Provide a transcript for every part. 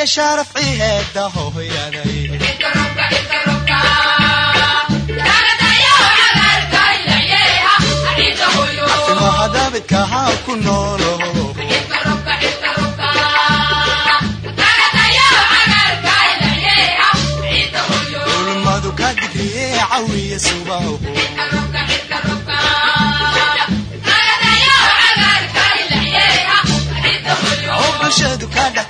iyo sharafci heeda hooyaday hadabidka ha ku noolo ulmadu ka digriye cawiya subaho bulshadu ka dhex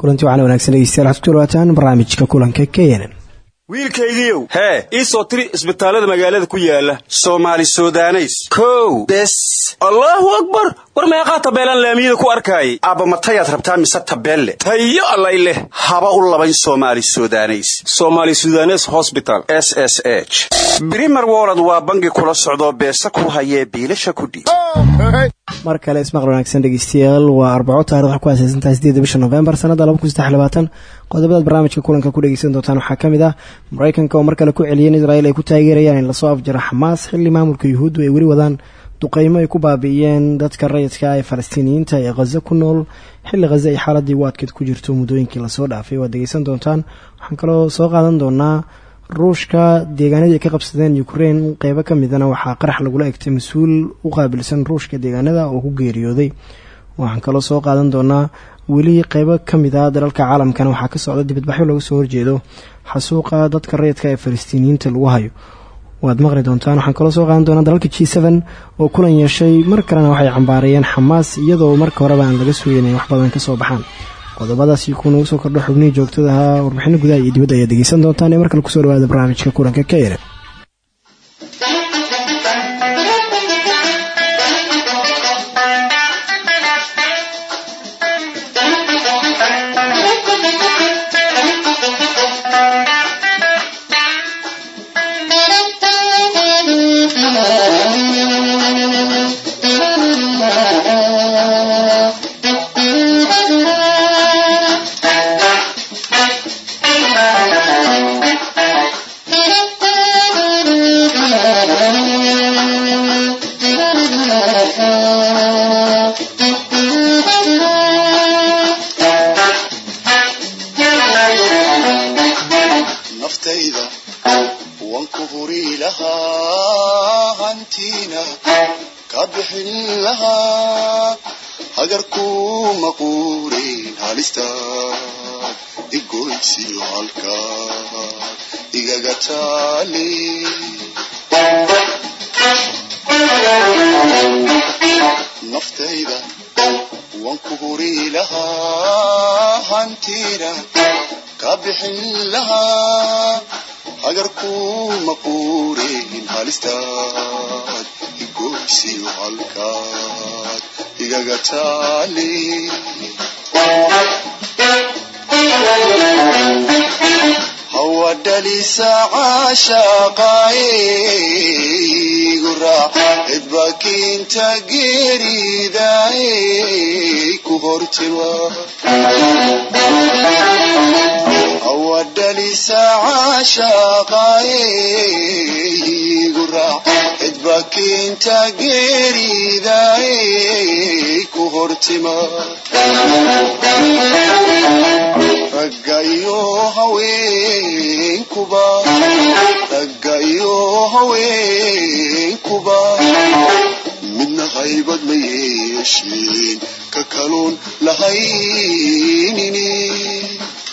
kulanti waxaana wanaagsan dhegeystayaal waxaad barnaamijka kulanka keenan wiilkaygiiow. Hee ii soo tiri isbitaallada magaalada ku yaalla soomaali sudaneys. Kow bes allaahu akbar! War meeqaa tabeelaan laamiyada ku arkaayay aabba matayaad rabtaa mise tabeelle? Tayo allay leh. Haba u labayn soomaali sudaneys. Soomaali sudanes hosbital s s h. Brimer wolod waa bangi kula socdoo beesa ku hayee biilasha kudhiib mar kale ismaqal wanaagsan dhegeystayaal waa arbaco taarikh ku aaseysantahay sideeda bisha novembar sanada qodobadaad barnaamijka kulanka ku dhegeysan doontaan waxaa ka mid ah maraykanka oo mar kale ku celiyay in israel ay ku taageerayaan in la soo afjaro xamaas xilli maamulka yuhuuddu ay weli wadaan duqeymo ay ku baabi'iyeen dadka rayidka ee falastiiniyiinta ee khaza ku nool. Xilli khaza ay xaaladii waadkeed ku jirto muddooyinkii la soo dhaafay waad dhegeysan doontaan. Waxaan kaloo soo qaadan doonaa ruushka deegaanadii ay ka qabsadeen ukrein qeybo ka midana waxaa qarax lagula egtay mas'uul u qaabilsan ruushka deegaanada oo ku geeriyooday waxaan kaloo soo qaadan doonaa weli qeybo ka mid ah dalalka caalamkana waxaa ka socda dibadbaxyo looga soo horjeedo xasuuqa dadka rayidka ee falastiiniyiinta lagu hayo. Waad maqli doontaan waxaan kaloo soo qaadan doonaa dalalka g n oo kulan yeeshay mar kalena waxay cambaareeyeen xamaas iyadoo marka horeba aan laga sooyeyn wax badan ka soo baxaan. Qodobadaasi kuunagu soo kordho xubnihii joogtadaha warbixino gudaha iyo dibadda ayaad dhegeysan doontaan ee markale ku soo dhawaada barnaamijka kulanka keyne bixin lahaa hagarkuma quurin halistaad igoysiyo halkaad igaga taali naftayda waan ku huri lahaa hantiina ka bixin lahaa hagarkuma quurin halistaad igoysiyo halkaad igaga taali hawadhalisa hortima hawadhalisa caashaqaayigu raac cidbakiinta geeridaay ku hortima ragga iyo haweenkuba ragga iyo haweenkuba midna haybad ma yeesheen ka kaluun lahaynini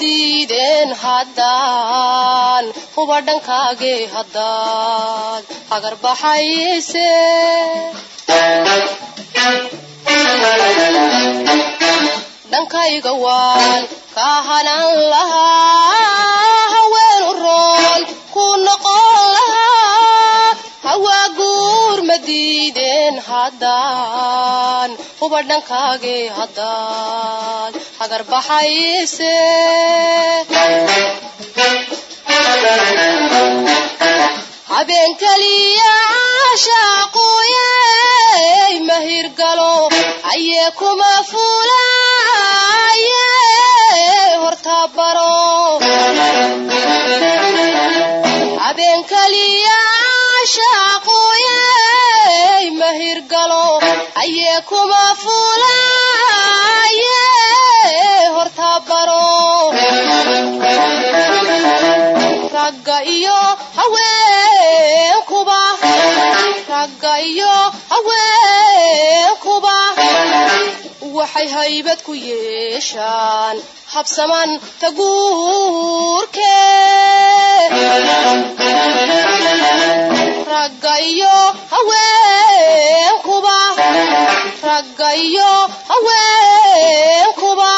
diideen haddaan huba dhankaagee haddaad hagar baxayse dhankayga waan kaahanan lahaa haweenu roon ku noqon lahaa diideen haddaan huba dhankaagee haddaad hagar baxayse habeen keliya caashaaquye mahirgalo ayee kuma fulaye horta baro habeen keliya mahirgalo ayee kuma fulaye horta baro. Ragga iyo haweenkuba ragga iyo haweenkuba waxay haybad ku yeeshaan. Habsaman taguurke ragga iyo haweenkuba ragga haweenkuba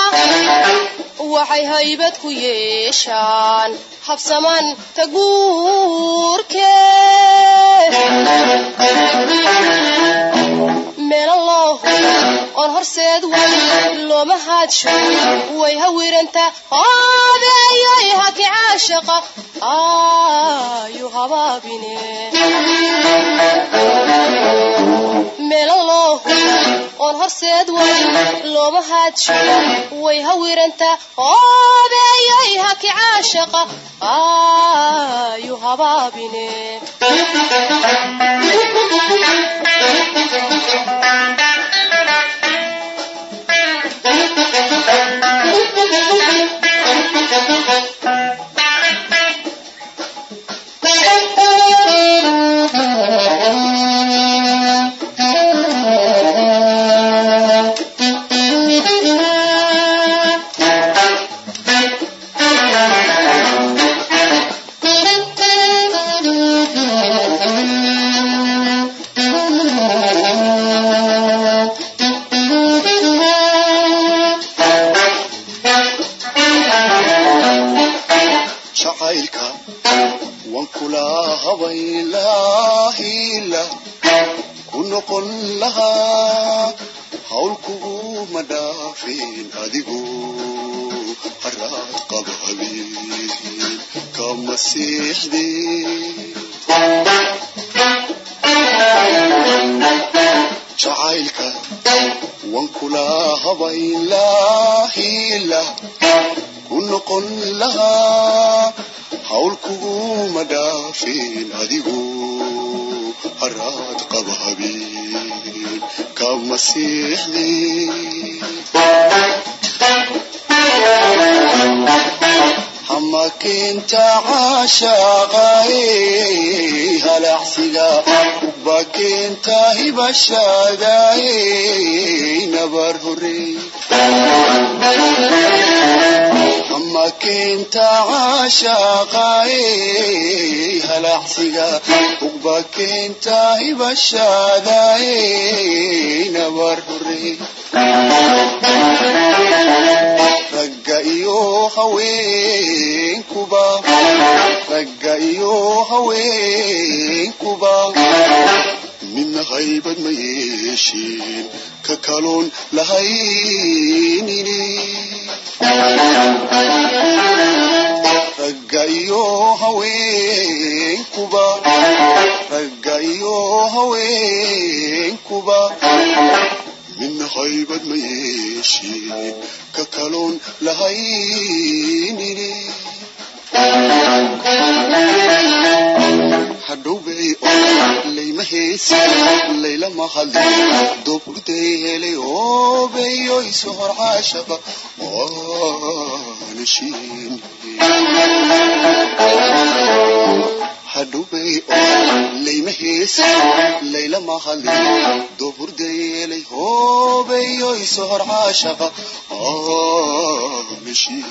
waxay haybad ku yeeshaan. Habsaman taguurke meelan loo oon horseed way looma haadsho way hawiranta odeeyoy haki caashaqa. Ayu habaabine meelan loo oon horseed way looma haadsho way hawiranta odeeyoy haki caashaqa. Ayu habaabine jacaylka kula habaylaahila ku noqon lahaa hawl kuguma dhaafin adigu haraad qaba habeen kama siixdeen hamakinta caashaqaye halacsiga bakinta hibashadaye caashaqaye halacsiga ugbakinta hibashadaye doburday helay oobeyo isu hor caashaqa oo layma heesi laylama hadlin doburday helay oobeyo isu hor caashaqa aanashiin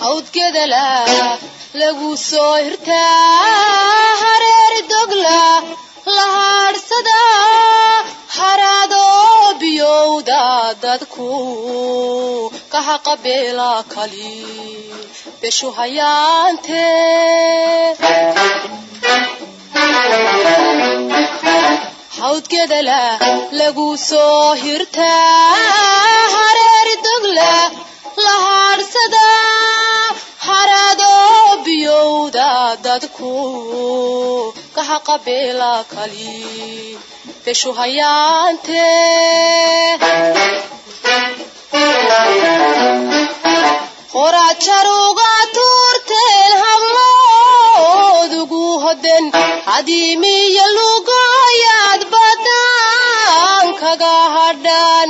hawdgedala lagu soo hirtaa hareeri dogla la haadhsada haraadoo biyowda dadku ka haqabeela kali beshu hayaante hawdgedala lagu soo hirtaa hareeri dogla la haadhsada haraadoo biyowda dadku ka haqabeela kali beshu hayaante qoraad jaruga tuurteen habloodugu hoden hadiimiya lugoyaad badan kaga hadhan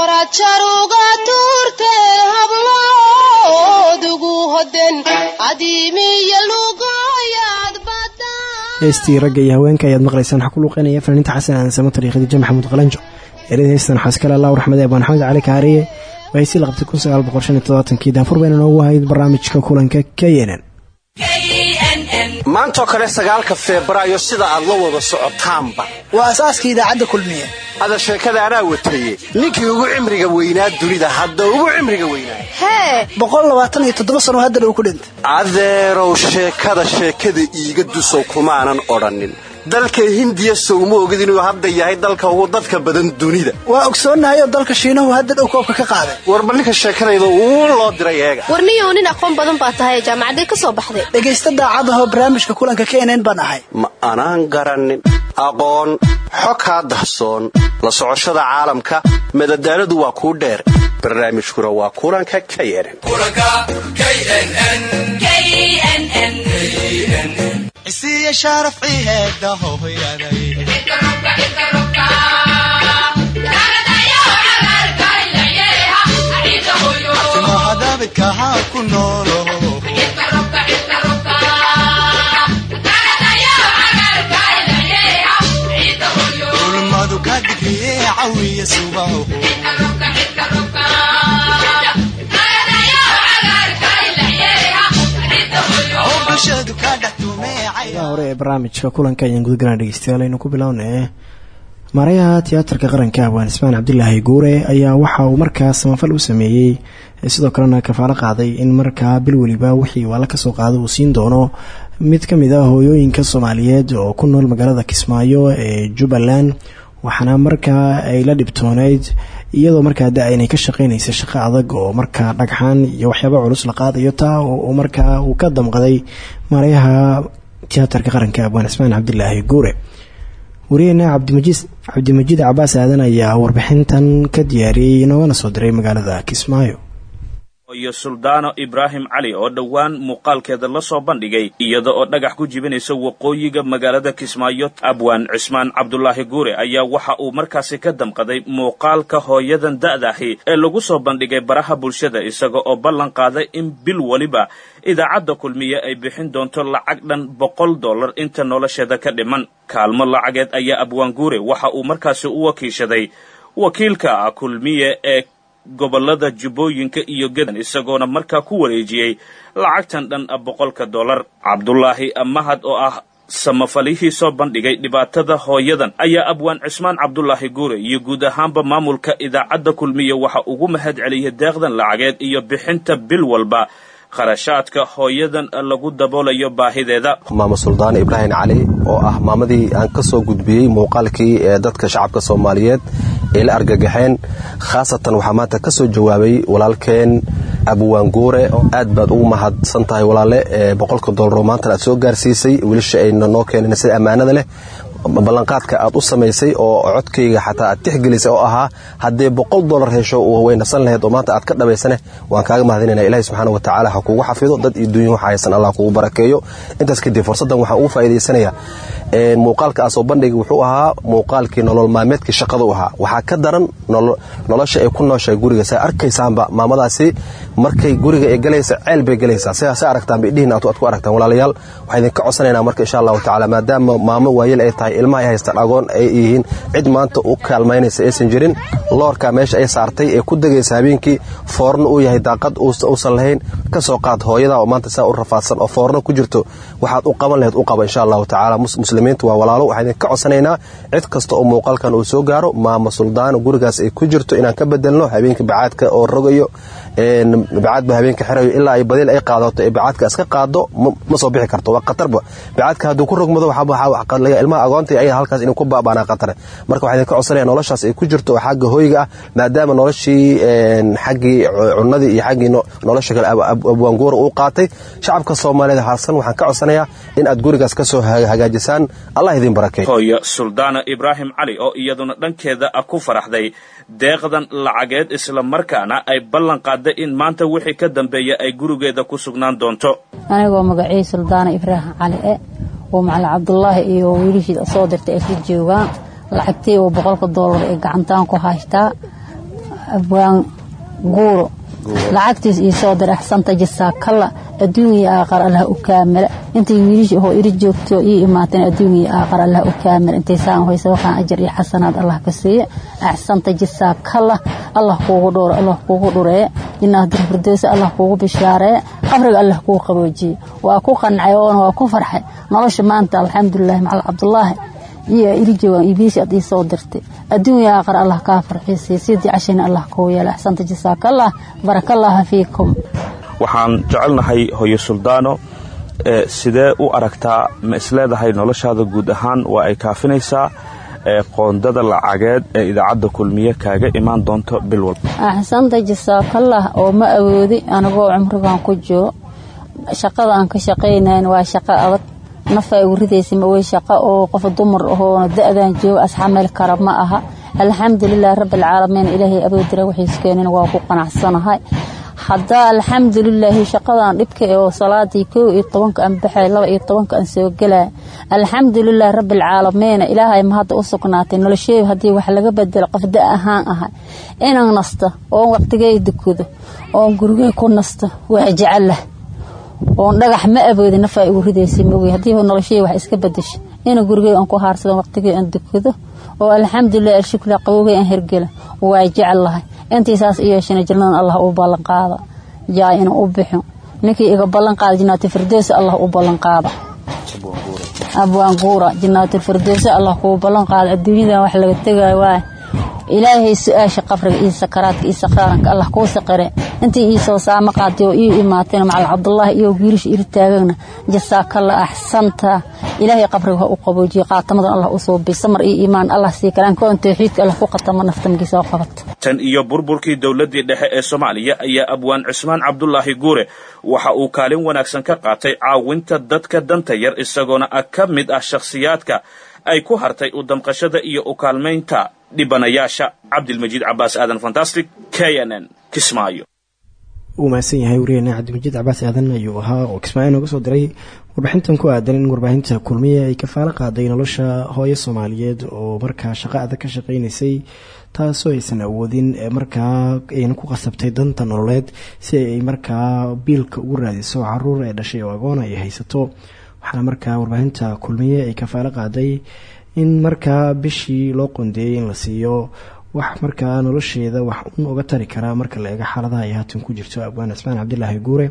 qoraad jaruga tuurteen habloodugu hoden badan heestii ragga iyo haweenka ayaad maqlaysaan waxaa ku luuqeynaya fanaaniinta xasan aansamo tariikhadii jamac xamuud qalanjo. Eerada heystan waxaa iskale allah raxmade abaan xamed cali kaariye waa heystii la qabtay kun sagaal boqol shan iyo todobaatankii daanfur bayna noogu ahayd barnaamijka kulanka k n n maantoo kale sagaalka febraayo sida aad la wada socotaanba. Waa asaaskii idaacadda kulmiye. Ada sheekada anaa wataye ninkii ugu cimriga weynaa dunida hadda ugu cimriga weynaa. Hee! Boqol labaatan iyo toddoba sano hadda dhow ku dhintay. Adeerow sheekada sheekada iiga dusow kumaanan odhannin dalka hindiya sowma ogid inuu hadda yahay dalka ugu dadka badan dunida. Waa ogsoonnahay oo dalka shiinahu hadda dhow koobka ka qaaday. Warba ninka sheekadayda uu loo diray eega. Warniyow nin aqoon badan baa tahay jaamacaday ka soo baxday. Dhegaysta daacadahoo barnaamijka kulanka k n n baan ahay. Ma anaan garannin aqoon xog kaa dahsoon. La socoshada caalamka madadaaladu waa kuu dheer. Barnaamijkuna waa kulanka k isiya sharaf ciheeda hooyaday timohadabidka ha ku noolo ulmadu ka digriye cawiya subaho hore ee barnaamijka kulanka ayaan gudagalaan dhegeystayaal aynu ku bilownay maarayaha tiyaatarka qaranka abwaan ismaan cabdilaahi guure ayaa waxa uu markaa samafal u sameeyey sidoo kalena kafaalo qaaday in markaa bil weliba wixii waala ka soo qaado uu siin doono. Mid ka mid ah hooyooyinka soomaaliyeed oo ku nool magaalada kismaayo ee jubbaland waxaana markaa ay la dhibtooneyd iyadoo markaa da inay ka shaqeynaysa shaqo adag oo markaa dhagxaan iyo waxyaaba culus la qaadayo taa oo markaa uu ka damqaday maarayaha tiyaatarka qaranka abwaan ismaan cabdilaahi guure. Cabdimajiid cabdimajiid cabaas aadan ayaa warbixintan ka diyaariyey inoogana soo diray magaalada kismaayo iyo suldaano ibraahim cali oo dhowaan muuqaalkeeda la soo bandhigay iyada oo dhagax ku jibinaysa waqooyiga magaalada kismaayo abwaan cismaan cabdulaahi guure ayaa waxa uu markaasi ka damqaday muuqaalka hooyadan da'dahi ee lagu soo bandhigay baraha bulshada isaga oo ballan qaaday in bil weliba idaacadda kulmiye ay bixin doonto lacag dhan boqol dollar inta nolosheeda ka dhiman. Kaalmo lacageed ayaa abwaan guure waxa uu markaasi u wakiishaday wakiilka kulmiye ee gobollada jubbooyinka iyo gedan isagoona markaa ku wareejiyey lacagtan dhan boqolka dollar. Cabdulaahi mahad oo ah samafalihii soo bandhigay dhibaatada hooyadan ayaa abwaan cismaan cabdulaahi guure iyo guud ahaanba maamulka idaacadda kulmiye waxa ugu mahad celiyay deeqdan lacageed iyo bixinta bil walba kharashaadka hooyadan lagu daboolayo baahideeda. Maamo suldaan ibraahim cali oo ah maamadii aan ka soo gudbiyey muuqaalkii ee dadka shacabka soomaaliyeed ay la argagaxeen khaasatan waxaa maanta ka soo jawaabay walaalkeen abwaan guure aad baad ugu mahadsan tahay walaale boqolka dolaroo maanta aad soo gaarsiisay wiilasha ayna noo keeneen sida ammaanada leh ballanqaadka aad u samaysay oo codkayga xataa aad tixgelisay oo ahaa haddee boqol dolar hesho way nasan lahayd oo maanta aad ka dhabaysane waan kaaga mahadinayna ilahi subxaana wa tacaala ha kugu xafido dad iyo waxa haysan allah kugu barakeeyo. Intaas kadib fursaddan waxaan ugu faa'iidaysanayaa muuqaalka aasoo bandhiga wuxuu ahaa muuqaalkii nolol maalmeedkii shaqada u ahaa. Waxaa ka daran nolosha ay ku nooshahay guriga. Saa arkaysaanba maamadaasi markay guriga ay galaysa ceel bay galaysaa. Sidaasa aragtaan bay dhihin aad ku aragtaan. Walaalayaal waxaa idinka codsanaynaa marka insha allahu tacaala maadaama maamo waayel ay tahay ilmaha ay haystaan agoon ay yihiin. Cid maanta u kaalmaynaysa aysan jirin. Loorka meesha ay saartay ee ku degaysa habeenkii foorno uu yahay daaqad uusan lahayn. Ka soo qaad hooyada oo maanta saa u rafaadsan oo foorno ku jirto. Waxaad u qaban lahayd u qaba insha allahu tacaala. Muslimiintu waa walaalo. Waxaan idinka codsanaynaa cid kasta oo muuqaalkan uu soo gaaro maamo suldaano gurigaas ay ku jirto. Inaan ka bedelno habeenka bacaadka oo rogayo bacaadba habeenka xirayo ilaa ay badiil ay qaadato ee bacaadka iska qaado ma soo bixi karto. Waa khatarba. Bacaadka hadduu ku rogmado ilmaha agoonta ayada halkaas inuu ku baabaanaa khatare. Marka waxaan idinka codsanaya noloshaas ay ku jirto oo xagga hoyga ah maadaama noloshii xaggii cunadii iyo xaggii nolosha kale abwaanguura uu qaatay. Shacabka soomaaliyeed harsan waxaan ka codsanayaa in aad gurigaas ka soo hagaajisaan. Allah idin barakeey hooyo suldaana ibraahim cali oo iyaduna dhankeeda ku faraxday deeqdan lacageed isla markaana ay ballan qaadday in maanta wixii ka dambeeya ay gurigeeda ku sugnaan doonto. Anigoo magacii suldaana ibraahim cali e oo macali cabdulaahi iyo wiilishii soo dirtay ay ku joogaan lacagtii oo boqolka doolar ee gacantaan ku haystaa. Abwaan guuro lacagtiis ii soo diray axsanta jasaakalla adduunya aaqar allah u kaamila intay wiilishi oo iri joogto ii imaateen adduunya aaqar allah u kaamila intay saan hoysa waxaan ajar iyo xasanaad allah ka siiya. Axsanta jasaakalla allah kuugu dhowro allah kuugu dhuree. Jinaadir firdowsa allah kuugu bishaaree. Qabriga allah kuu qaboojiye. Waa ku qancay oona waa ku farxay. Nolosha maanta alxamdulilahi macal cabdulaahi iyo iri joogaan ibliis aad ii soo dirtay. Adduunya aakhir allah kaa farxiisay. Sidii cashayna allah kuu yeela axsanta jasaakallah barakallaaha fiikum. Waxaan jecelnahay hoyo suldaano ee sidee u aragtaa ma isleedahay noloshaada guud ahaan? Waa ay kaafinaysaa ee qoondada lacageed ee idaacadda kulmiye kaaga imaan doonto bil walba. Axsanta jasaakallah oo ma awoodi anigoo cumrigan ku jiro. Shaqada aan ka shaqaynayn waa shaqo adag nafa ay uridaysa ma way shaqo oo qof dumar ahoona da-dan jooga asxameel kara ma aha. Alxamdulilah rabbialcaalamiin ilaahay aboodira waxiiskeenin waa ku qanacsanahay. Haddaa alxamdulilaahi shaqadan dhibka oo salaadii kow iyo tobanka aan baxay laba iyo tobanka aan soo gelaya alxamdulilah rabbialcaalamiina ilaahay ma hadda u sugnaatay nolosheedu wax laga bedelo qof ahaan ahay inaan nasto oon waqtigey dukudo oon gurigey ku nasto waa jecelah oon dhagax ma aboodi nafa igu ridaysa maogi haddii noloshey wax iska bedesho ina gurigey aan ku haarsado waqtigey aan dukado oo alxamdulilah alshukla qabowgey aan hergela waa jecelahay intii saas i yeeshana jannadan allah u ballan qaada. Jaa ina u bixin ninkii iga ballan qaada janaatilfirdowsa allah u ballan qaada. Abwaan guura janaatilfirdowsa allah kuu ballan qaada. Adduunyadan wax laga tegayo waay. Ilaahay su'aasha qabriga iyo sakaraadka iyo sakaaranka allah kuu saqire intii ii soo saamo qaatay oo ii imaateen macal cabdulaahi iyo wiilisha iri taagagna jasaakalla axsanta. Ilaahay qabriga u qaboojiyo qaatamadan allah u soo bi samar iyo iimaan allah sii karaan koon tawxiidka allah ku qatamo naftamkiisa oo qabato tan iyo burburkii dowladdii dhexe ee soomaaliya ayaa abwaan cusmaan cabdulaahi guure. Waxa uu kaalin wanaagsan ka qaatay caawinta dadka danta yar isagoona ka mid ah shakhsiyaadka ay ku hartay u damqashada iyo u kaalmaynta dhibanayaasha. Cabdilmajiid cabaas aadan fantastic k n n kismaayo uu mahadsan yahay wariyeenna cabdimajiid cabaas aadan ayuu ahaa oo kismaayo nooga soo diray. Warbixintan ku aadan in warbaahinta kulmiye ay kafaalo qaaday nolosha hooyo soomaaliyeed oo markaa shaqo adag ka shaqaynaysay taasoo aysan awoodin markaa ayna ku qasabtay danta nololeed si ay markaa biilka ugu raadiso carruur ee dhashay oo agoon ay haysato. Waxaana markaa warbaahinta kulmiye ay kafaalo qaaday in markaa bishii loo qondeeyay in la siiyo wax markaa nolosheeda wax un uga tari karaa marka la eego xaaladaha ay haatan ku jirto abwaan cismaan cabdilaahi guure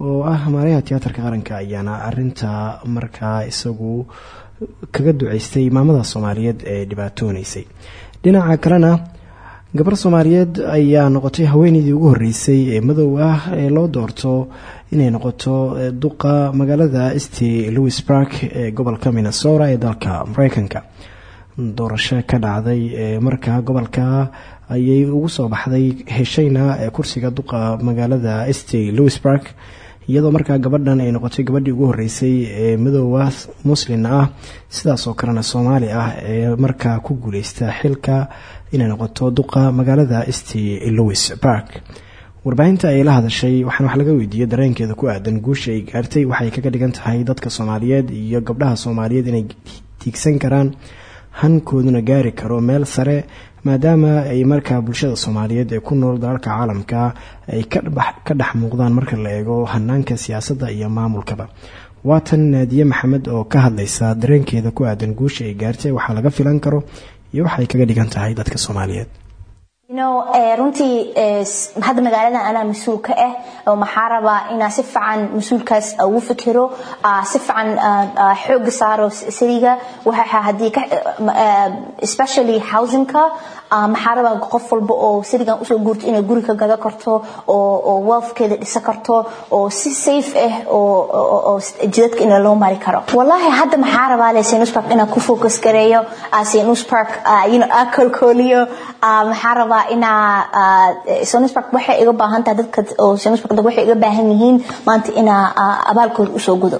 oo ah maarayaha tiyaatarka qaranka ayaana arinta markaa isagu kaga duceystay maamada soomaaliyeed ee dhibaatooneysay. Dhinaca kalena gabar soomaaliyeed ayaa noqotay haweeneydii ugu horeysay ee madow ah ee loo doorto inay noqoto duqa magaalada st louis bark ee gobolka minnesota ee dalka mareykanka doorasho ka dhacday ee markaa gobolka ayay ugu soo baxday heshayna kursiga duqa magaalada st. Louisburg iyadoo markaa gabadhan ay noqotay gabadhii ugu horeysay ee midooda muslin ah sidaas oo kalena soomaali ah ee markaa ku guuleysta xilka inay noqoto duqa magaalada st. Louisburg warbaahinta ay la hadashay waxaan wax laga weydiiyey dareenkeeda ku aadan guusha ay gaartay. Waxay kaga dhigan tahay dadka soomaaliyeed iyo gabdhaha soomaaliyeed inay tiigsan karaan hankooduna gaari karo meel sare maadaama ay markaa bulshada soomaaliyeed ee ku nool dalalka caalamka ay ka dhex muuqdaan marka la eego hanaanka siyaasadda iyo maamulkaba. Waatan naadiye maxamed oo ka hadlaysa dareenkeeda ku aadan guusha ay gaartay waxaa laga filan karo iyo waxay kaga dhigan tahay dadka soomaaliyeed runtii hadda magaaladan anaa mas'uul ka ah oo maxaa rabaa inaa si fiican mas'uulkaas ugu fikiro si fiican xooga saaro siriga especially housingka maxaa rabaa qof walba oo sirigan u soo guurto inay guri ka gada karto oo wealthkeeda dhisa karto oo si safe ah oo jidadka ina loo mari karo. Wallahi hadda maxaa rabaa le sinus park inaan ku focus gareeyo sinus park kolkooliyo maxaa rabaa waxay iga baahan tahay dadka waxay iga baahan yihiin maanta inaa abaalkooda u soo gudo.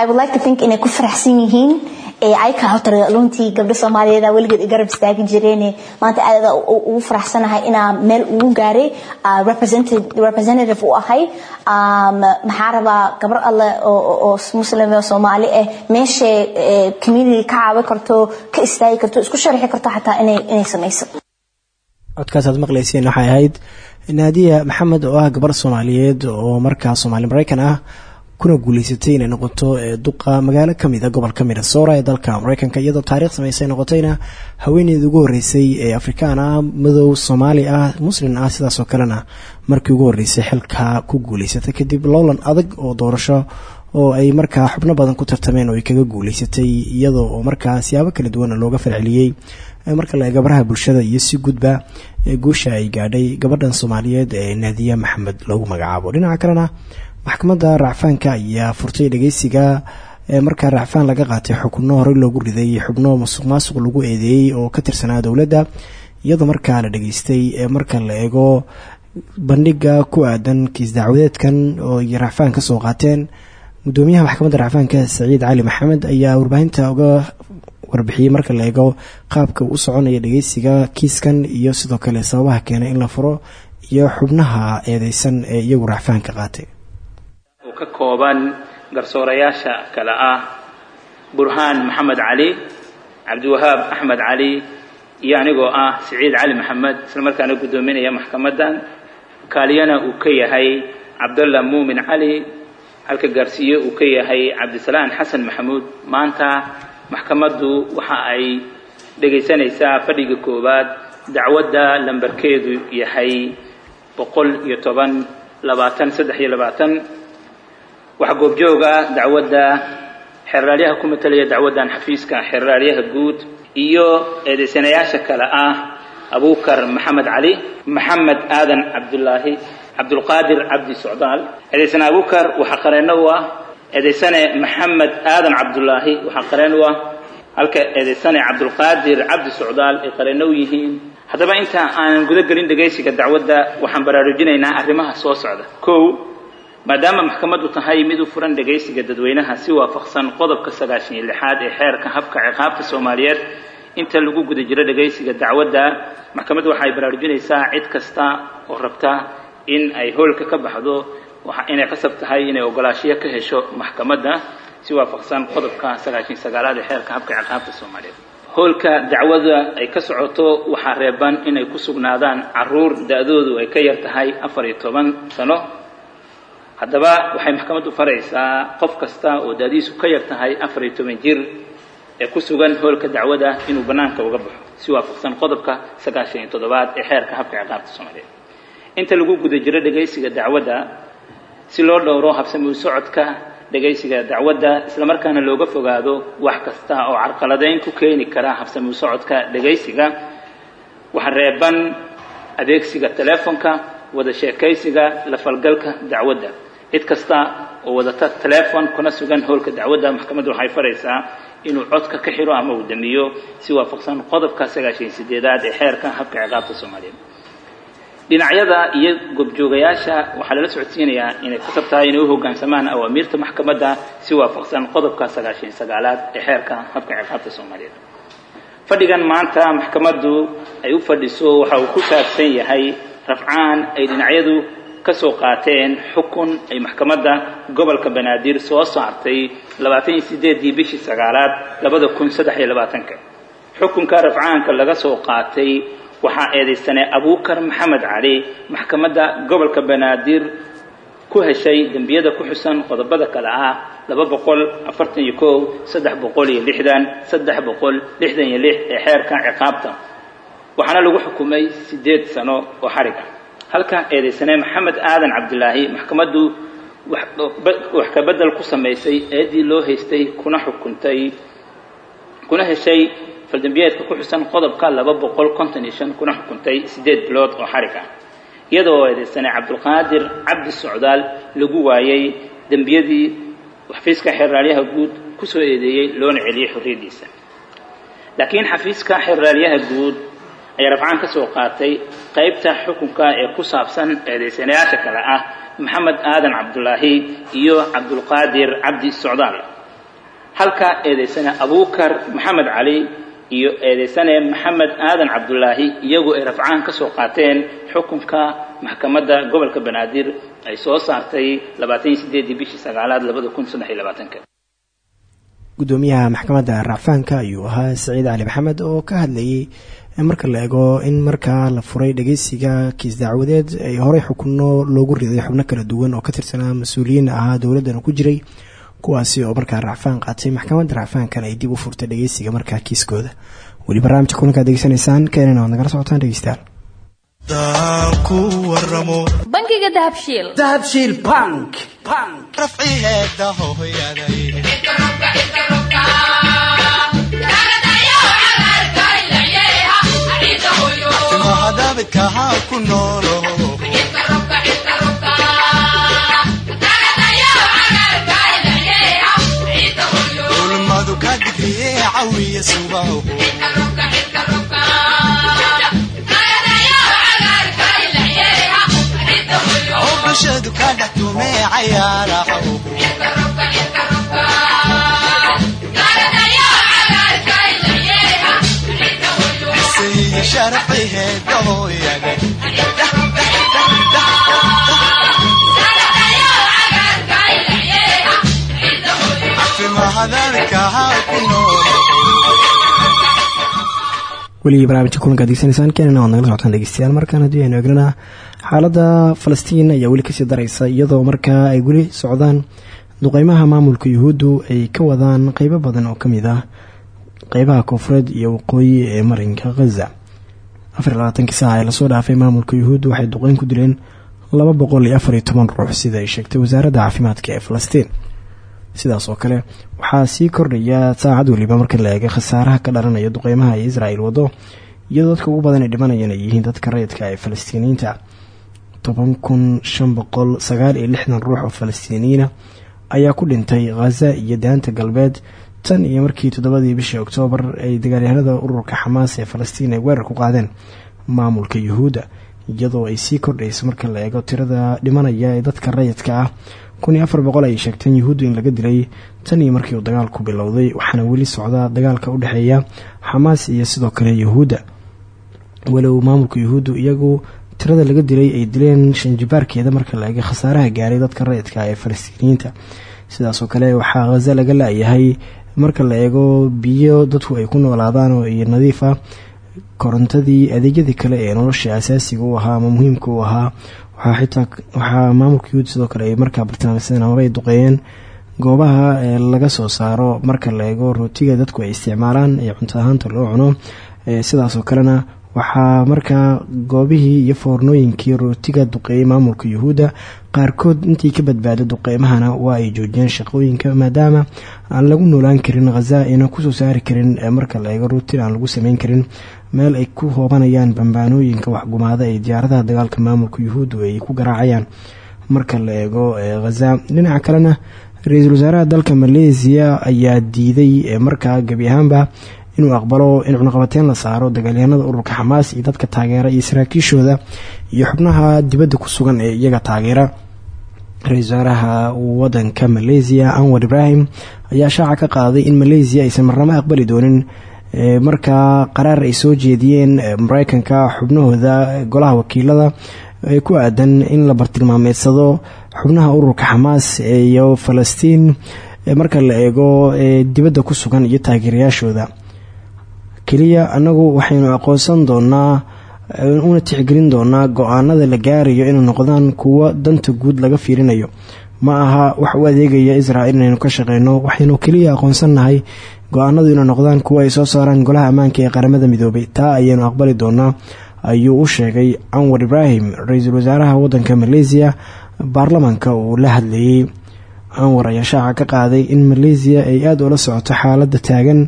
I would like to think inay ku faraxsan yihiin ayka horta runtii gabdho soomaaliyeed weligeed garab istaagi jireen maanta aad ugu faraxsanahay inaa meel ugu gaaray representative u ahay. Maxaa rabaa gabar alle oo muslim oo soomaali ah meeshay community ka caawi karto ka istaagi karto isku sharxi karto xataa inay samayso codkaasaad maqlayseen waxay ahayd naadiya maxamed oo ah gabar soomaaliyeed oo markaa soomaali mareykan ah kuna guuleysatay inay noqoto duqa magaalo kamida gobolka minnesora ee dalka mareykanka iyadoo taariikh sameysay noqotayna haweeneeda ugu horeysay ee afrikaan ah madow soomaali ah muslin ah sidaasoo kalena markii ugu horeysay xilka ku guuleysatay. Kadib lowlan adag oo doorasho oo ay markaa xubno badan ku tartameen oo ay kaga guuleysatay iyadoo oo markaa siyaabo kala duwana looga falceliyey marka eega baraha bulshada iyo si gudba guusha ay gaadhay gabadhan soomaaliyeed ee naadiya maxamed loogu magacaabo. Dhinaca kalena maxkamadda racfaanka ayaa furtay dhageysiga ee markaa racfaan laga qaatay xukuno horey loogu riday xubno musuq maasuq lagu eedeeyey oo ka tirsanaa dowladda iyadoo markaa la dhageystay ee marka la eego bandhiga ku aadan kiis dacwadeedkan oo ay racfaan ka soo qaateen gudoomiyaha maxkamadda racfaanka saciid cali maxamed ayaa warbaahinta uga warbixiyey marka la eego qaabka u soconaya dhageysiga kiiskan iyo sidoo kale sababaha keenay in la furo iyo xubnaha eedeysan ee iyagu racfaanka qaatay. Oo ka kooban garsoorayaasha kale ah burhaan maxamed cali cabdiwahaab axmed cali iyo anigoo ah siciid cali maxamed isla markaana guddoominaya maxkamaddan kaaliyana uu ka yahay cabdalla muumin cali halka gaarsiiye uu ka yahay cabdisalaan xasan maxamuud. Maanta maxkamaddu waxa ay dhegaysanaysaa fadhiga koowaad dacwadda lambarkeedu yahay boqol iyo toban labaatan saddex iyo labaatan. Waxaa goobjooga dacwadda xeraalyaha ku matalaya dacwaddan xafiiska xeraalyaha guud iyo eedaysanayaasha kale ah abukar maxamed cali maxamed aadan cabdulaahi cabdulqaadir cabdi socdaal. Eedaysane abukar waxaa qareenno u ah eedaysane maxamed aadan cabdulaahi waxaa qareen u ah halka eedaysane cabdulqaadir cabdi socdaal ay qareenno u yihiin. Haddaba inta aanan guda gelin dhegaysiga dacwadda waxaan baraarujinaynaa arrimaha soo socda. Kow maadaama maxkamaddu tahay mid u furan dhegaysiga dadweynaha si waafaqsan qodobka sagaashan iyo lixaad ee xeerka habka ciqaabta soomaaliyeed inta lagu guda jiro dhegaysiga dacwadda maxkamaddu waxay baraarujinaysaa cid kasta oo rabta in ay hoolka ka baxdo inay qasab tahay inay ogolaashiyo ka hesho maxkamadda si waafaqsan qodobka sagaashan sagaalaad ee xeerka habka ciqaabta soomaaliyeed. Hoolka dacwada ay ka socoto waxaa reeban inay ku sugnaadaan carruur da-doodu ay ka yar tahay afar iyo toban sano. Haddaba waxay maxkamaddu faraysaa qof kasta oo da-diisu ka yar tahay afar iyo toban jir ee ku sugan hoolka dacwada inuu bannaanka uga baxo si waafaqsan qodobka sagaashan iyo toddobaad ee xeerka habka ciqaabta soomaaliyeed. Inta lagu guda jiro dhegaysiga dacwadda si loo dhowro habsami u socodka dhegaysiga dacwadda islamarkaana looga fogaado wax kasta oo carqaladayn ku keeni kara habsami u socodka dhegaysiga. Waxa reeban adeegsiga teleefonka wada sheekaysiga la falgalka dacwadda. Cid kasta oo wadata telefon kuna sugan howlka dacwadda maxkamaddu waxay faraysaa inuu codka ka xiro ama uu damiyo. Si waafaqsan qodobka sagaashan sideedaad ee xeerka habka ciqaabta soomaaliyeed dhinacyada iyo goobjoogayaasha waxaa lala socodsiinayaa inay kasab tahay inay u hoggaansamaan awaamiirta maxkamadda si waafaqsan qodobka sagaashan sagaalaad ee xeerka habka ciqaabta soomaaliyeed. Fadhigan maanta maxkamaddu ay u fadhiso waxa uu ku saabsan yahay rafcaan ay dhinacyadu ka soo qaateen xukun ay maxkamadda gobolka banaadir soo saartay labaatan iyo sideedii bishii sagaalaad labada kun saddex iyo labaatanka. Xukunka rafcaanka laga soo qaatay waxaa eedaysanay abuukar maxamed cali maxkamadda gobolka banaadir ku heshay dembiyada ku xusan qodobada kale ah laba boqol afartan iyo kow saddex boqol iyo lixdan saddex boqol lixdan iyo lix ee xeerka ciqaabta. Waxaana lagu xukumay siddeed sano oo xarig ah. Halka eedaysanee maxamed aadan cabdilaahi maxkamaddu wax ka bedel ku samaysay eedii loo haystay kuna xukuntay kuna heshay faldembiyeedka ku xusan qodobka laba boqol konton iyo shan kuna xukuntay siddeed bilood oo xarig ah. Iyadoo eedaysanay cabdulqaadir cabdi socdaal lagu waayey dembiyadii xafiiska xeraalyaha guud ku soo eedeeyey loona celiyey xorriyaddiisa. Laakiin xafiiska xeraalyaha guud ayaa rafcaan ka soo qaatay qaybta xukunka ee ku saabsan eedaysanayaasha kale ah maxamed aadan cabdulaahi iyo cabdulqaadir cabdi socdaal. Halka eedaysane abuukar maxamed cali iyo eedaysane maxamed aadan cabdulaahi iyagu ay rafcaan ka soo qaateen xukunka maxkamadda gobolka banaadir ay soo saartay bishii sagaalaad gudoomiyaha maxkamadda racfaanka ayuu ahaa saciid cali maxamed oo ka hadlayay marka la eego in markaa la furay dhageysiga kiis dacwadeed ay horey xukuno loogu riday xubno kala duwan oo ka tirsanaa mas'uuliyiin ahaa dowladdana ku jiray kuwaasi oo markaa racfaan qaatay maxkamadda racfaankan ay dib u furtay dhageysiga markaa kiiskooda weli barnaamijka kulankaad degeysanaysaan keenana waad nagala socotaan dhegeystayaal bangiga dahabshiil dahabshiil bank cawiya subaho bulshadu ka dhex tumee cayaaraho sayyi sharafciheeda weligii barnaamijka kulanka degeysanaysaan keenana waad nagala socotaan dhegeystayaal markaan haddii aynu eegnana xaaladda falastiin ayaa weli ka sii dareysa iyadoo markaa ay weli socdaan duqeymaha maamulka yuhuuddu ay ka wadaan qeybo badan oo ka mid ah qeybaha koonfureed iyo waqooyi ee marinka khaza afar labaatankii saaca ee la soo dhaafay maamulka yuhuuddu waxay duqeyn ku dileen laba boqol iyo afar iyo toban ruux sida ay sheegtay wasaaradda caafimaadka ee falastiin sidaas oo kale waxaa sii kordhaya saacad weliba marka la eega khasaaraha ka dhalanaya duqeymaha ay wado iyadoo dadka ugu badan ay dhimanayaan ay yihiin dadka rayidka ee falastiiniyiinta toban kun shan boqol sagaal iyo lixdan ruux oo falastiiniyiina ayaa ku dhintay khaza iyo daanta galbeed tan iyo markii toddobadii bishii oktoobar ay dagaalyahanada ururka xamaas ee falastiin ay weerar ku qaadeen maamulka yuhuudda iyadoo ay sii kordhayso marka la eego tirada dhimanaya ee dadka rayidka ah kun iyo afar boqol ayay sheegteen yuhuuddu in laga dilay tan iyo markii uu dagaalku bilowday waxaana weli socda dagaalka u dhexeeya xamaas iyo sidoo kale yuhuudda. Walow maamulka yuhuuddu iyagu tirada laga dilay ay dileen shanjibaarkeeda marka la eega khasaaraha gaaray dadka rayidka ee falastiiniyiinta. Sidaasoo kale waxaa khaza laga la-yahay marka la eego biyo dadku ay ku noolaadaan oo iyo nadiif ah korontadii adeegyadii kale ee nolosha asaasiga u ahaa ama muhiimka u ahaa waxaa maamulka yuhuud sidoo kale ay markaa bartilmaamsadeen amaba duqeeyeen goobaha laga soo saaro marka la eego rootiga dadku ay isticmaalaan ee cunto ahaanta loo cuno sidaasoo kalena waxaa markaa goobihii iyo foornooyinkii rootiga duqeeyay maamulka yuhuudda qaarkood intii ka badbaaday duqeymahana waa ay joojiyeen shaqooyinka maadaama aan lagu noolaan karin khaza ayna ku soo saari karin marka la eego rootin aan lagu sameyn karin meel ay ku hoobanayaan bambaanooyinka waxgumaada ee diyaaradaha dagaalka maamulka yuhuuddu ay ku garaacayaan. Marka la eego khaza dhinaca kalena ra'iisul wasaaraha dalka maleesiya ayaa diiday markaa gebi ahaanba inuu aqbalo in cunaqabateyn la saaro dagaalyahanada ururka xamaas iyo dadka taageera iyo saraakiishooda iyo xubnaha dibadda ku sugan ee iyaga taageera. Ra'isul wadanka malaysia anwar ibrahim ayaa shaaca ka qaaday in malaysia aysan marnamo aqbali doonin markaa qaraar ay soo jeediyeen mareykanka xubnahooda golaha wakiilada ee ku aadan in la bartilmaameedsado xubnaha ururka xamaas iyo falastiin marka la eego dibadda ku sugan iyo taageerayaashooda keliya annagu waxaynu aqoonsan doonaa una tixgelin doonaa go'aanada la gaarayo inay noqdaan kuwo danta guud laga fiirinayo. Ma aha wax u adeegaya israel inaynu ka shaqeyno waxaynu keliya aqoonsannahay go'aanadu inay noqdaan kuwo ay soo saaraan golaha ammaanka ee qaramada midoobay taa ayaynu aqbali doonaa ayuu u sheegay anwar ibraahim ra'iisul wasaaraha wadanka malaysiya baarlamaanka uu la hadlayay anwar ayaa shaaca ka qaaday in malaysiya ay aada ula socoto xaalada taagan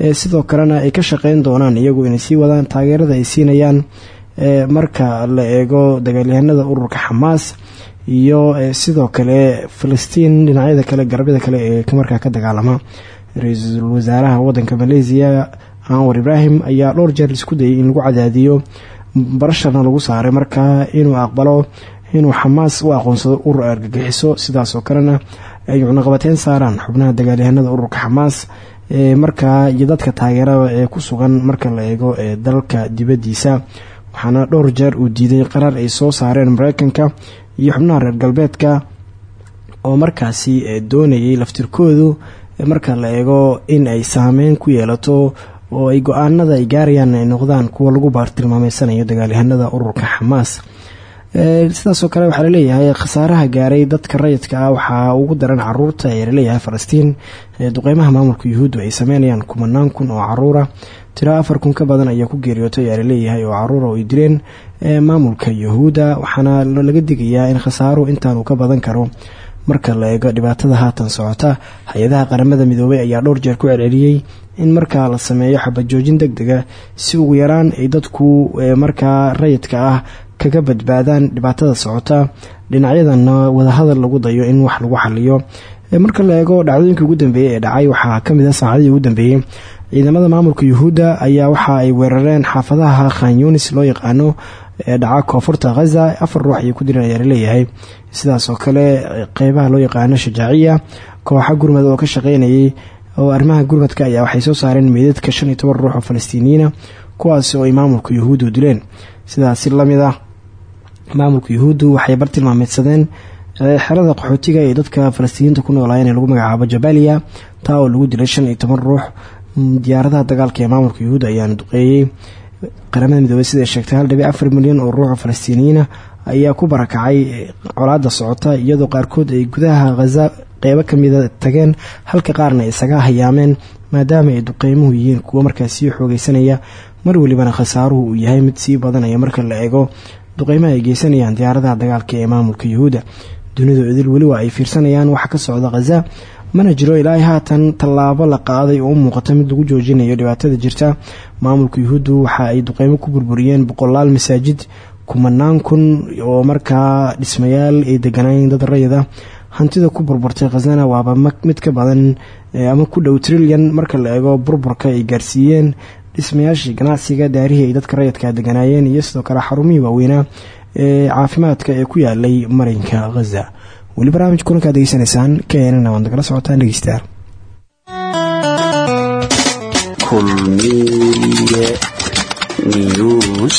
ee sidoo kalena ay ka shaqeyn doonaan iyagu inay sii wadaan taageerada ay siinayaan marka la eego dagaalyahanada ururka xamaas iyo sidoo kale falastiin dhinacyada kale garabyada kale ee markaa ka dagaalama. Ra'iisul wasaaraha wadanka malaysiya anwar ibraahim ayaa dhowr jeer isku dayay in lagu cadaadiyo barashana lagu saaray markaa inuu aqbalo inuu xamaas u aqoonsado urur argagixiso sidaasoo kalena ay cunaqabateyn saaraan. Xubnaha dagaalyahanada ururka xamaas ee markaa iyo dadka taageerada ee ku sugan marka la eego ee dalka dibadiisa waxaana dhowr jeer uu diiday qaraar ay soo saareen mareykanka iyo xubnaha reer galbeedka oo markaasi doonayay laftirkoodu marka la eego in ay saameyn ku yeelato oo ay go'aanada ay gaarayaan ay noqdaan kuwa lagu baartilmaameysanayo dagaalyahanada ururka xamaas sidaasoo kale waxaa la leeyahay khasaaraha gaaray dadka rayidka ah waxaa ugu daran carruurta ee la leeyahay falastiin. Duqeymaha maamulka yuhuuddu ay sameynayaan kumanaan kun oo caruura. Tiro afar kun ka badan ayaa ku geeriyootay ayaa la leeyahay oo caruura oo ay dileen maamulka yuhuudda. Waxaana laga digayaa in khasaaruhu intaanuu ka badan karo. Marka la eego dhibaatada haatan socota hay'adaha qaramada midoobay ayaa dhowr jeer ku celceliyey in markaa la sameeyo xabajoojin deg dega si ugu yaraan ay dadku markaa rayidka ah kaga badbaadaan dhibaatada socota dhinacyadana wadahadal lagu dayo in wax lagu xaliyo marka la eego dhacdooyinkii ugu dambeeyey ee dhacay waxaa ka mid a saacadihii ugu dambeeyey ciidamada maamulka yuhuudda ayaa waxa ay weerareen xaafadaha khan yunis loo yaqaano ee dhaca koonfurta khaza afar ruux ayay ku dileen ayaa la leeyahay sidaas oo kale qeybaha loo yaqaano shajaaciya kooxa gurmad oo ka shaqeynayay oo arrimaha gurmadka ayaa waxay soo saareen meydadka shan iyo ruux oo falastiiniyiina kuwaasi oo ay maamulka yuhuuddu dileen. Sidaasi la mid ah maamulka yuhuuddu waxay bartilmaameedsadeen xerada qaxootiga ee dadka falastiiniinta ku noolaayeen ee lagu magacaabo jabaaliya taa oo lagu dilay shan iyo toban ruux. Diyaaradaha dagaalka ee maamulka yuhuudda ayaana duqeeyey. Qaramada midoobey sida ay sheegtay hal dhibic afar milyan oo ruux oo falastiiniyiina ayaa ku barakacay colaada socota iyadoo qaarkood ay gudaha khaza qeybo kamida tageen halka qaarna isaga hayaameen maadaama ay duqeymuhu yihiin kuwo markaas sii xoogeysanaya. Mar welibana khasaaruhu uu yahay mid sii badanaya marka la eego duqeymaha ay geysanayaan diyaaradaha dagaalka ee maamulka yuhuudda. Dunidu idil weli waa ay fiirsanayaan waxa ka socda khaza mana jiro ilaa haatan tallaabo la qaaday oo u muuqata mid lagu joojinayo dhibaatada jirta. Maamulka yuhuuddu waxa ay duqeymo ku burburiyeen boqolaal masaajid kumanaan kun oo markaa dhismayaal ay deganaayeen dad rayid ah hantida ku burburtay khazana waaba mid ka badan ama ku dhow trilyan marka la eego burburka ay gaarsiiyeen dhismayaashii ganacsiga daarihii ay dadka rayidka deganaayeen iyo sidoo kale xarumihii waaweynaa ee caafimaadka ee ku yaalay marinka khaza weli barnaamij kulankaad degeysanaysaan knn waad nagala socotaan dhegeystayaal. Kulmiye news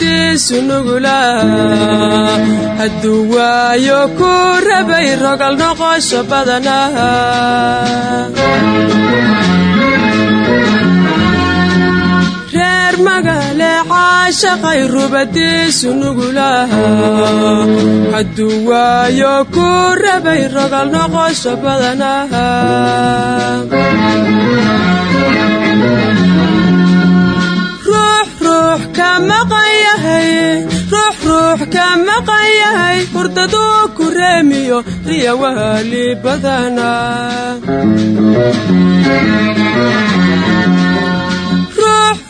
rubadiisu nugula hadduu waayo ku rabay rogal noqosho badanaha reer magaale caashaqay rubadiisu nugulaha hadduu waayo ku rabay rogal noqosho badanaha ruux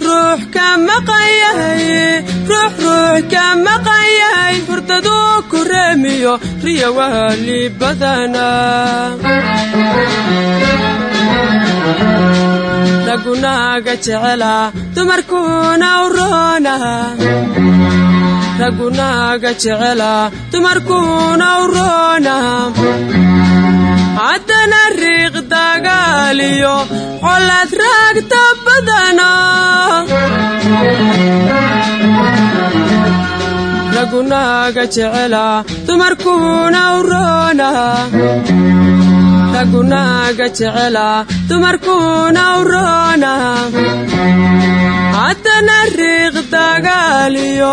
ruux ka maqan yahay hurdaduu ku reemiyo riya badana. Ragunaaga jecela dumarkuuna uroona ragunaaga jecela dumarkuuna uroona haddana riiq dagaaliyo colaad raagta badana ragunaaga jecela dumarkuuna uroona uroona haddana riiq dagaaliyo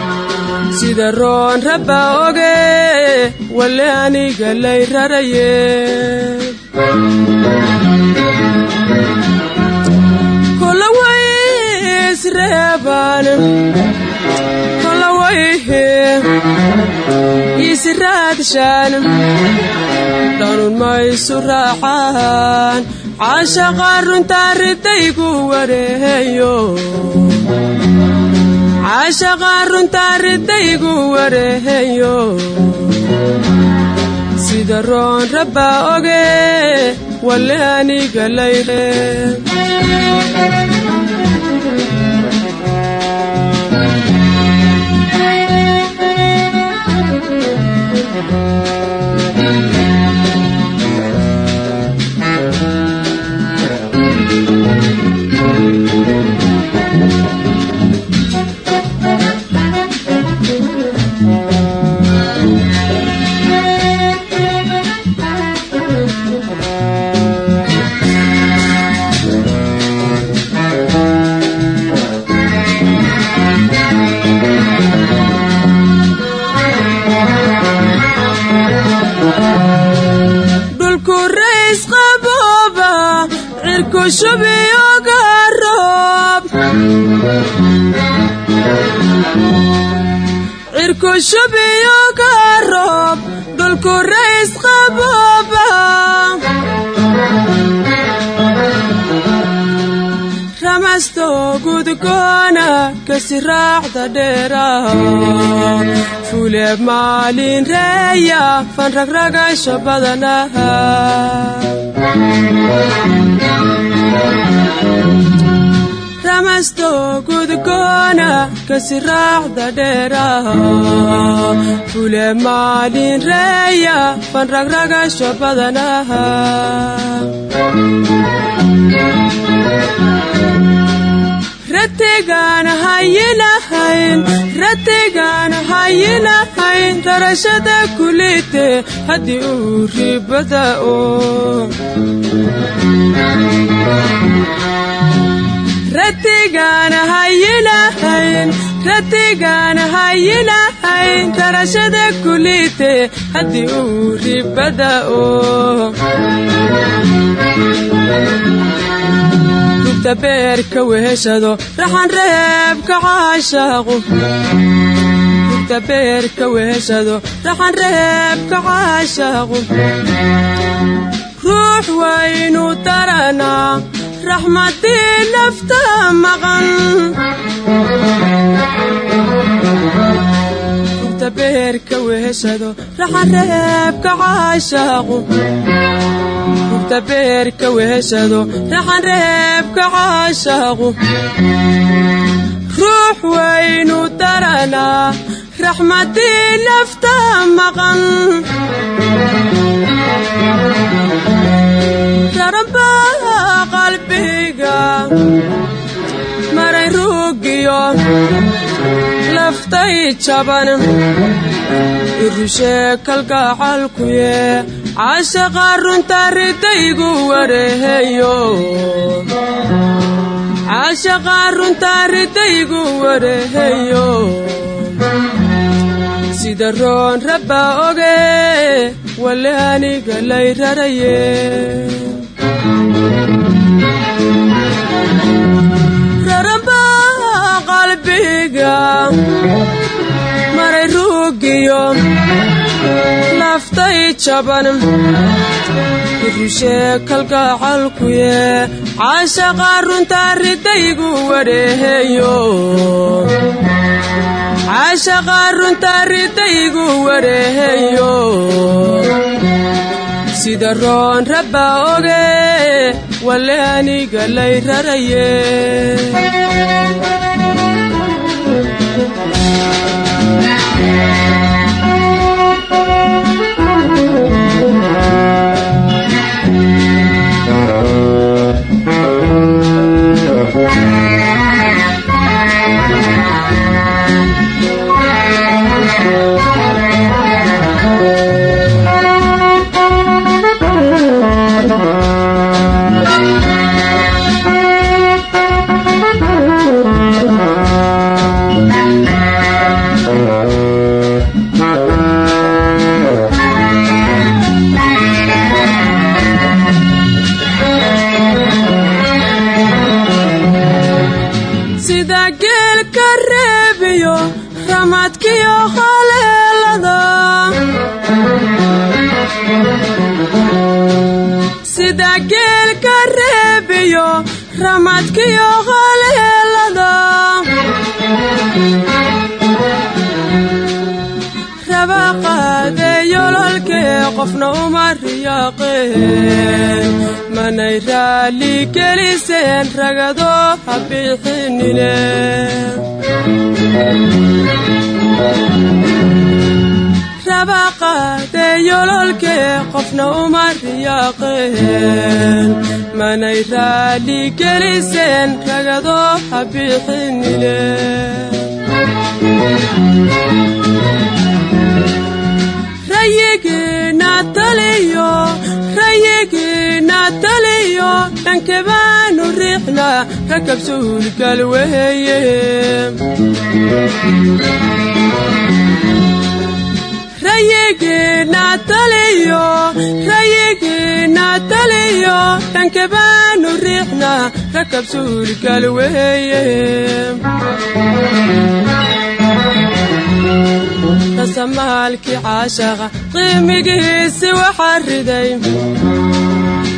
sida roon rabba oge wale aniga lay raraye. Kolaway isreeban kolawayhe israadshan dhanun maysu raacaan caashaqa runta ridaygu wareeyo caashaqa runta ridaygu wareeyo sida roon rabba oge wale aniga layre dhulku cirku shubiyoga roob dhulku rays qabooba ramasto gudgoona kasi raacda dheera fule maalin reeya fanragragasho badanaha ramasto gudgoona kasi raacda dheera fule maalin reeya fanragragasho badanaha hayinahayn rarashada kulite haddii uu ribada oo ratigaan hayinahayn rarashada kulite haddii uu ribada oo rugta beerka weheshado raxan reebka caashaaqu rugta beerka weheshado raxan reebka caashaaqu ruux waynu daranaa raxmadii nafta maqan beerka weheshado raxan reebka caashaaqu ruux waynu daranaa raxmadii nafta maqan laftay jaban irushee kalgacalkuye caashaqa runta ridaygu wareeheyo caashaqa runta ridaygu wareeheyo sida roon rabba oge wale aniga lay raraye qalbiga maray ruugiyo laftay jaban irushee kalgacalkuye caashaqa runta ridaygu wareeheyo caashaqa runta ridaygu wareeheyo sida roon rabba oge wale aniga lay raraye haleelada sida geelka reebiyo ramadkiyo raba qaade yolalkee qofna uma riyaaqeen manay raalli geliseen ragado ha bixinine raba qaade yololkee qofna uma riyaaqeen manay raalli geliseen ragado ha dhankebaanu riixna rakab suulgal weeye rasamaalkii caashaqa qiimigiisi waxaa riday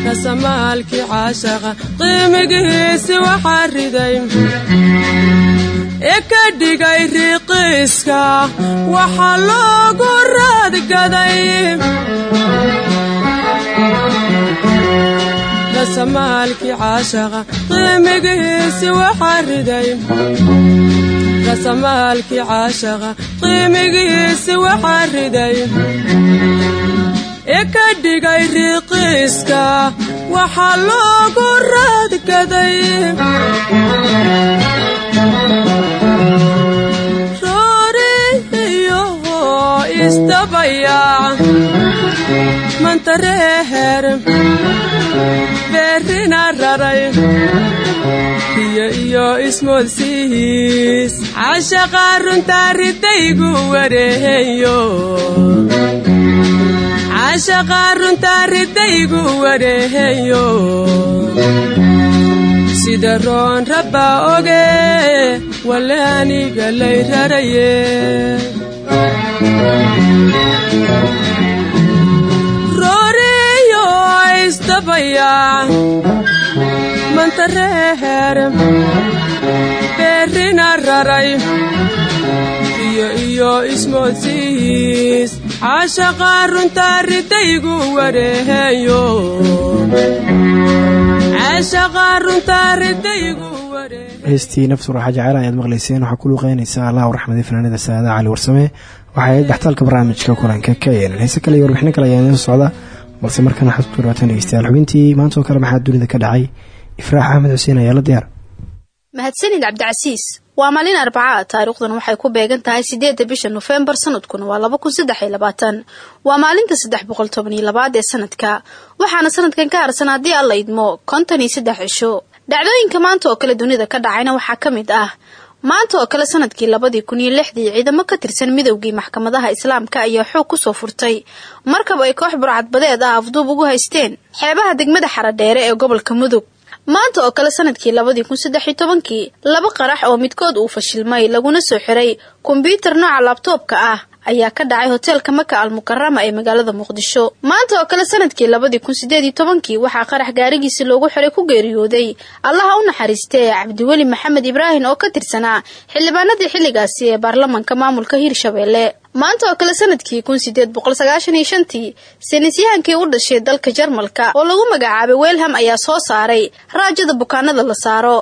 rasamaalkii caashaqa qiimigiisi waxaa riday ee ka dhigay riqiiska waxaa loogu raadgaday rasamaalkii caashaqa qiimigiisi waxaa riday. Rasamaalkii caashaqa qiimigiisi waxaa riday. Ee ka dhigay isdabayaac mantareeher beerina raray iyo iyo ismoodsiis caashaqa runtaa ridaygu roon rabba oge wale aniga lay raraye rooriyo isdabaya mantareher beerina raray iyo iyo ismoodsiis caashaqa runta ridaygu wareeheyo heestii nafsu raaxa jaceyl ayaad maqlayseen. Waxaa ku luuqeynaysaa allah raxmadi fanaanida saada. Cali warsame waxay dhaxtaalka barnaamijka kulanka kn heese kale iyo warbixino kale ayaa socda. Balse markan waxaad ku dhawaataan dhegeystayaal xubintii maanta oo kale maxaa dunida ka dhacay? Ifraax axmed xuseen ayaa la diyaar. Mahadsanid cabdicasiis waa maalin arbacaa. Taariikhdan waxay ku beegan tahay sideedda bisha nofembar sanadkuna waa laba kun waa maalinta saddex boqol toban iyo labaad ee sanadka. Waxaana sanadkan ka harsan haddii alla idmo konton iyo saddex cisho dhacdooyinka maanta oo kale dunida ka dhacayna waxaa ka mid ah. Maanta oo kale sannadkii labadii kun iyo lixdii ciidamo ka tirsan midowgii maxkamadaha islaamka ayaa xoog ku soo furtay. Markab ay koox burcadbadeed ah afduub ugu haysteen xeebaha degmada xaradheere ee gobolka mudug. Maanta oo kale sannadkii labadii kun saddex iyo tobankii laba qarax oo midkood uu fashilmay laguna soo xiray kombyuutar nooca labtoobka ah ayaa ka dhacay hoteelka maka al mukarama ee magaalada muqdisho. Maanta oo kale sannadkii labadii kun sideed iyo tobankii waxaa qarax gaarigiisi loogu xiray ku geeriyooday. Allaha u naxariistee cabdiweli maxamed ibraahim oo ka tirsanaa xildhibaanadii xilligaasi ee baarlamanka maamulka hirshabeelle maanta oo kale sannadkii kun sideed boqol sagaashan iyo shantii saynisyahankii u dhashay dalka jarmalka oo lagu magacaabay welham ayaa soo saaray. Raajada bukaanada la saaro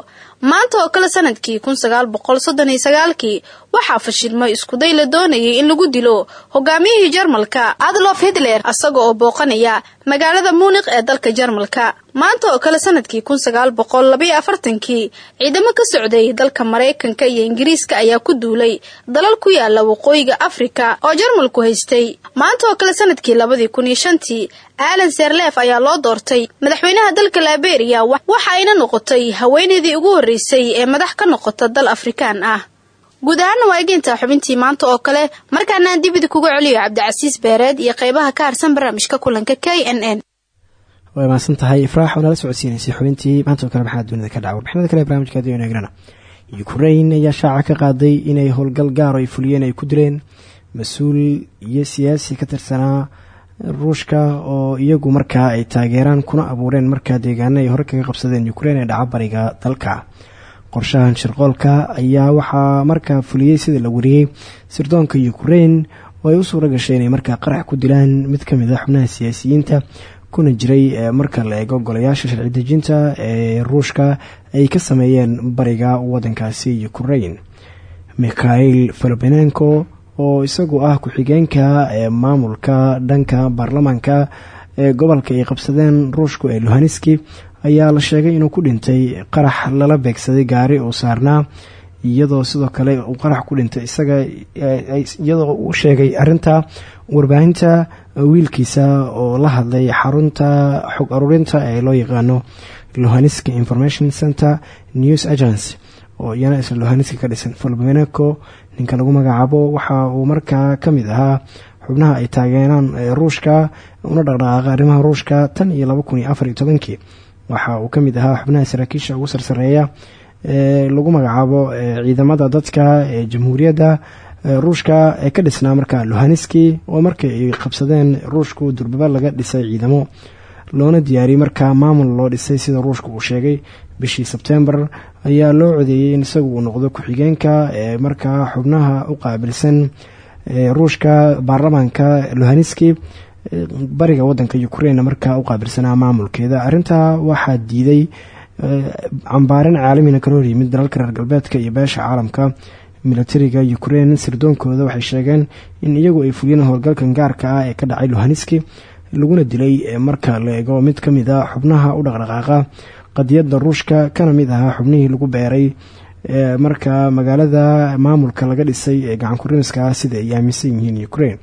maanta oo kale sannadkii kun sagaal boqol soddon iyo sagaalkii waxaa fashilmay iskuday la doonayay in lagu dilo hogaamiyihii jarmalka adlof hitler isaga oo booqanaya magaalada muuniq ee dalka jarmalka maanta oo kale sannadkii kun sagaal boqol labayo afartankii ciidamo ka socday dalka maraykanka iyo ingiriiska ayaa ku duulay dalal ku yaalla waqooyiga afrika oo jarmalku haystay. Maanta oo kale sannadkii labadii kun iyo shantii alan serlef ayaa loo doortay madaxweynaha dalka liberia waxa ayna noqotay haweeneydii ugu horreysay ee madax ka noqota dal afrikaan ah. Guud ahaana waa egeyntaa xubintii maanta oo kale markaana aan dibida kuga celiyo cabdicasiis beereed iyo qeybaha ka harsan barnaamijka kulanka k n n way mahadsan tahay. Ifraax oo nala socodsiinaysay xubintii maanta kale maxaa dunida ka dhaca? Warbixinada kale barnamijka haddii eegnana. Ukrain ayaa shaaca ka qaaday inay howlgal gaar ay fuliyeen ay ku dileen mas'uul iyo siyaasi ka tirsanaa ruushka oo iyagu markaa ay taageeraan kuna abuureen markaa deegaana ay hore kaga qabsadeen ukrain ee dhaca bariga dalka. Qorshahan shirqoolka ayaa waxaa markaa fuliyey sida la wariyey. Sirdoonka ukrain oo u suura gashay inay markaa qarax ku dilaan. Mid ka mid a xubnaha siyaasiyiinta kuna jiray marka la eego golayaasha sharci dejinta ee ruushka ay ka sameeyeen bariga wadankaasi ukrain mikhail folobenenko oo isagu ah ku-xigeenka ee maamulka dhanka baarlamaanka ee gobolka ay qabsadeen ruushku ee luhaniski ayaa la sheegay inuu ku dhintay qarax lala beegsaday gaari uu saarnaa iyadoo sidoo kale uu qarax ku dhintay isaga iyadoo uu sheegay arinta warbaahinta wiilkiisa oo la hadlay xarunta xog aruurinta ee loo yaqaano luhaniski information center news agency oo iyana isla luhaniski ka dhisan folbeneko ninka lagu magacaabo waxa uu markaa ka mid ahaa xubnaha ay taageeraan ruushka una dhaqdhaqaaqa arrimaha ruushka tan iyo laba kun iyo afar iyo tobankii. Waxa uu ka mid ahaa xubnaha saraakiisha ugu sarsareeya ee lagu magacaabo ciidamada dadka ee jamhuuriyadda ruushka ee ka dhisnaa markaa luhaniski oo markii ay qabsadeen ruushku durbaba laga dhisay ciidamo loona diyaariyey markaa maamul loo dhisay sida ruushka uu sheegay. Bishii sebtembar ayaa loo codeeyey in isagu uu noqdo ku-xigeenka ee markaa xubnaha u qaabilsan ruushka baarlamaanka luhaniski bariga wadanka ukrain markaa u qaabilsanaa maamulkeeda. Arintaa waxaa diiday cambaarin caalamina kala hor yimid dalalka reer galbeedka iyo beesha caalamka milatariga ukrain sirdoonkooda waxay sheegeen in iyagu ay fuliyeen howlgalkan gaarka ah ee ka dhacay luhaniski laguna dilay marka la eego mid ka mid a xubnaha u dhaqdhaqaaqa qadiyadda ruushka kana mid ahaa xubnihii lagu beeray marka magaalada maamulka laga dhisay ee gacankurimiska ah sida ay aaminsan yihiin ukrain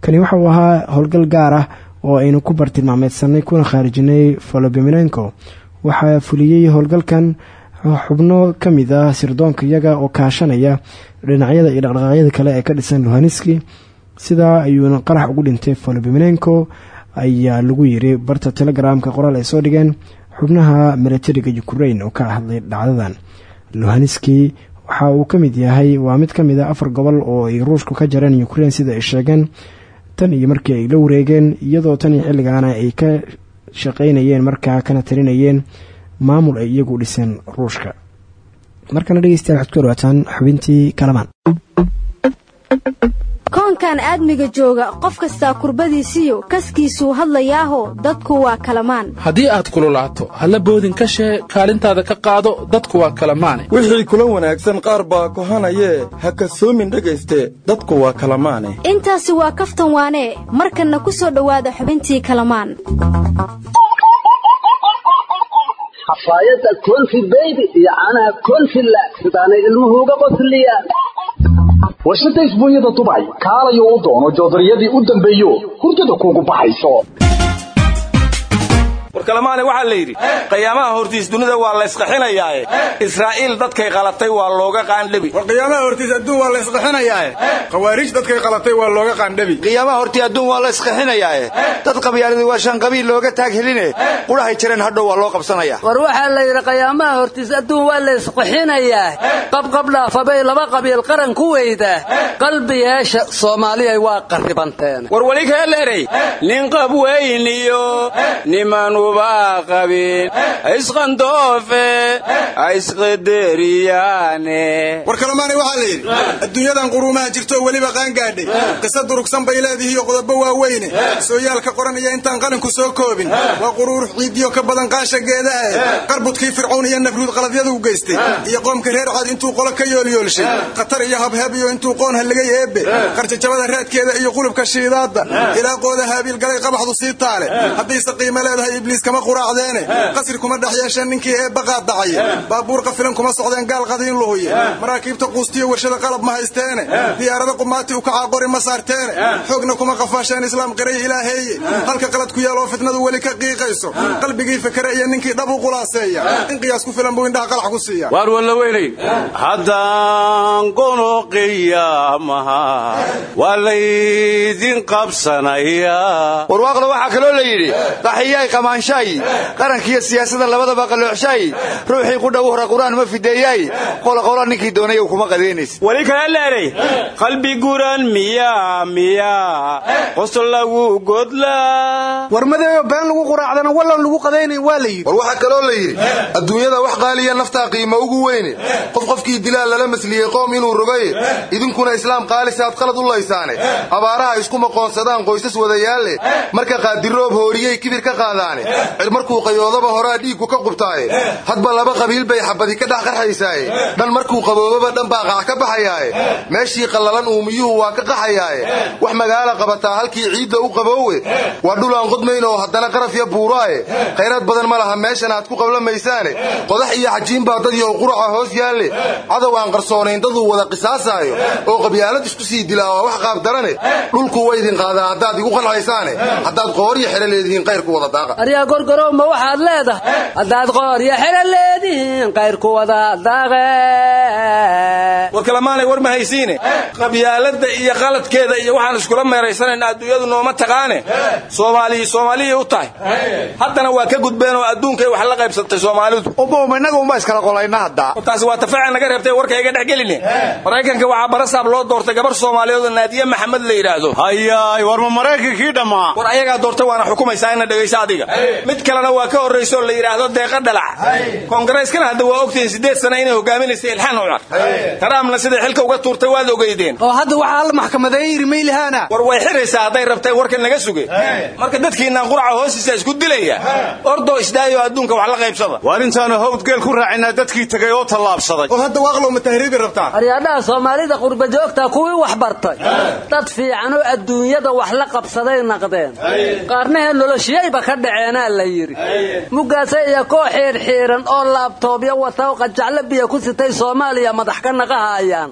kani waxa uu ahaa howlgal gaar ah oo aynu ku bartilmaameedsanay kuna khaarijinay folobemenenko waxaa fuliyey howlgalkan xubno ka mid ah sirdoonka iyaga oo kaashanaya dhinacyada iyo dhaqdhaqaaqyada kale ee ka dhisan luhaniski sidaa ayuuna qarax ugu dhintay folobemenenko ayaa lagu yiri barta telegramka qoraal ay soo dhigeen xubnaha milatariga ukrain oo ka hadlay dhacdadan. Luhanski waxa uu ka mid yahay waa mid ka mid a afar gobol oo ay ruushku ka jareen ukrain sida ay sheegeen tan iyo markii ay la wareegeen iyadoo tan iyo xilligaana ay ka shaqaynayeen markaa kana talinayeen maamul ay iyagu dhiseen ruushka. Markana dhegeystayaal waxaad ku dhawaataan xubintii kalamaan. Koonkan aadmiga jooga qof kastaa kurbadiisiyo kaskiisuu hadlayaaho dadku waa kalamaan. Haddii aad kululaato halla boodin ka shee kaalintaada ka qaado dadku waa kalamaane wixii kula wanaagsan qaar baa kohanayee ha kasoomin dhegayste dadku waa kalamaane intaasi waa kaftan waanee markanna ku soo dhowaada xubintii kalamaan xafaayadda konfi beybi iyo caanaha konfilla sidaanay ilmuhu uga qosliyaan warshadda isbuunyada dubay kaalayo u doono joodariyadii u dambeeyo hurdada kuugu baxayso warkalamaane waxaa la yidhi qiyaamaha hortiis dunida waa laysqaxinayaae israa'iil dadkay qalatay waa looga qaandhebi war qiyaamaha hortiis adduun waa laysqaxinayaae khawaariij dadkay qalatay waa looga qaandhebi qiyaamaha hortii adduun waa laysqaxinayaae dad qabyaaladi waa shan qabiil looga taag heline. Qudhahay jireen hadhow waa loo qabsanaya. War waxaa la yidhi qiyaamaha hortiis adduun waa laysqaxinayaa qabqabdhaafabay laba qabiil qaran ku weyda. Qalbiyeesha soomaaliyay waa qarribanteen. War weli kaeleerey nin qabweyniyo niman isqandoofe isqaderiyaane war kalamaanay waxaa la yidhi adduunyadan quruumaha jirto weliba qaangaadhay qisa durugsan bay leedihiiyo qodobo waaweyne sooyaalka qoran iyo intaan qalinku soo koobin waa quruurux ciidiyo ka badan qaasha geedaha qarbudkii fircown iyo nabruud qaladyada u geystay iyo qoomka reer cad intuu qolo ka yoolyoolshay khatar iyo habhab iyo intuu qoon halligay eebbe qarjajabada raadkeeda iyo qulubka shiidaadda ilaa qooda haabiil galay qabaxdu sii taale haddayse qiimo leedahay ibliis kama quraacdeene. Qasri kuma dhex yeesheen ninkii ee baqaad dhacay. Baabuur qafilan kuma socdeen gaal qadiin luhuye maraakiibta quustiyo warshada qalab ma haysteene. Diyaarada qumaati u kacaa qori ma saarteene. Xoogna kuma qafaasheen islaam qiray ilaaheeye halka qalad ku yaaloo fitnadu weli ka qiiqayso. Qalbigii fikere iyo ninkii dhab u qulaaseeya. In qiyaas ku filan buu indhaha qalax ku siiya. Waar walla weynay? Haddaan qunu qiyaamaha waa laydin qabsanayaa. Warwaaqda waxaa kaloo la yidhi qamaanshaay qarankiiyo siyaasada labadaba qaloocshaay ruuxii qudha u hora qur'aan ma fideeyaay qoloqola ninkii doonay kuma qadaynays weli kala leeray qalbi guran miya miya. Qosol lagu godlaa war madeeyo been lagu quraacdana wallan lagu qadaynayn waa la yidhi. War waxaa kaloo la yidhi adduunyada wax qaaliya naftaa qiimo ugu weyne. Qof qofkii dilaa lala masliyey qoom inuu rogaye idinkuna islaam qaalisaad qalad u laysaane. Abaaraha isku maqoonsadaan qoysas wadayaalle marka qaadiroob hooriyey kibir ka qaadaane markuu qayoodaba horaa dhiigku ka qubtaaye hadba laba qabiil bay xabadi ka dhex qarxaysaaye dhan markuu qaboobaba dhan baa qax ka baxayaaye. Meeshii qallalan uumiyuhu waa ka qaxayaaye. Wax magaala qabataa halkii ciidda u qaboowe. Waa dhul aan qodmayn oo haddana qaraf ya buuraaye. Khayraad badan ma laha meeshan aad ku qablamaysaane. Qodax iyo xajiin baa dad yow quraca hoos yaalle cadow aan qarsoonayn daduu wada qisaasaayo. Oo qabyaalad isku sii dilaa waa wax qaab darane. Dhulku wa idin qaadaa haddaad igu qalxaysaane haddaad qooriyo xelo leedihiin qayrku wada daaqa aryaa gorgorowma waxaad leedahay? Haddaad qooryo xelo leedihiin qayrku wada daaqe. War kalamaanay war ma haysiine. Qabyaaladda iyo qaladkeeda iyo waxaan iskula meeraysanaynaa adduunyadu nooma taqaane. Soomaaliyi soomaaliyay u tahay. Haddana waa ka gudbeen oo adduunkay wax la qaybsatay soomaalidu. Innaga uma iskala qolayna hadda. Taasi waa tafaaca naga reebtay warka iga dhex geline maraykanka waxaa barasaab loo doortay gabar soomaaliyeed oo naadiye maxamed la yidhaahdo. Hayaay war ma maraykankii dhammaa war ayagaa doortay waana xukumaysaa ina dhegaysa adiga mid kalena waa ka horraysa oo la yidhaahdo deeqa dhalac koongareyskana hadda waa ogtihiin siddeed sana inay hogaaminaysay ilxaan cumar taraamna siday xilka uga tuurtay waad ogeydeen. Oo hadda waxaa la maxkamadeeyey yidhi maylihaana war way xiraysaa hadday rabtay warka naga suge. Marka quraca hoostiisa isku dilaya. Ordoo isdaayo adduunka wax la qaybsada. Waa intaanu hawdgeel ku raacinaa dadkii tegay oo tallaabsaday. Oo hadda waaqlow ma tahriibi rabtaa. Aryaadhaha soomaalida qurba joogta kuwii wax bartay. Dad fiican oo adduunyada wax la qabsaday naqdeen. Qaarnahee noloshiyayba ka dhaceenaa la yidhi? Mugaase iyo koo xiirxiiran oo la laabtoobyo wata oo qajaclo biyo ku sitay soomaaliya madax ka naqahayaan.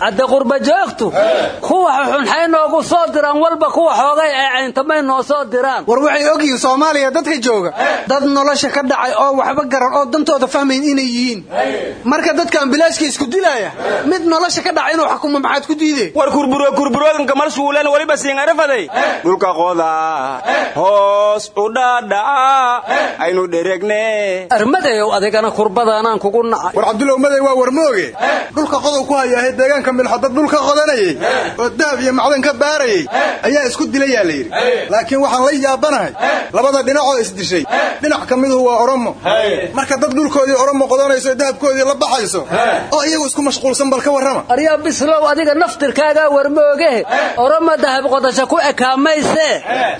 Hadde qurba joogtu? Kuwa xunxay noogu soo diraan walba kuwa xoogay ee cayntamay noo soo diraan. War waxay ogyihiin soomaaliya dadka jooga. Dad nolosha ka dhacay oo waxba garan oo dantooda fahmayn inay yihiin. Marka dadka ambilaashka isku dilaya mid nolosha ka dhaca inuu xukumo maxaad ku diideen? War kurburo kurburoodanka mar suulan waliba siinarafaday dhulka qoda hoos u dhaadhaca aynu dheregne armadeyow adigana kurbadaanaan kugu nacay. War cabdulow maday waa warmooge. Dhulka qodow ku hayaahay deegaanka milxo dad dhulka qodanayay oo dahab iyo macdan ka baarayay ayaa isku dilayaa la yidhi. Laakiin waxaan la yaabanahay labada dhinacoo isdishay dhinac ka miduhu waa oromo. Marka dad dhulkoodii oromo qodanayso dahabkoodii la baxayso oo iyagu isku mashquulsan bal ka warrama. Aryaa bislow adiga naftirkaagaa warmooge oroma dahab qodasho ku ekaamayse.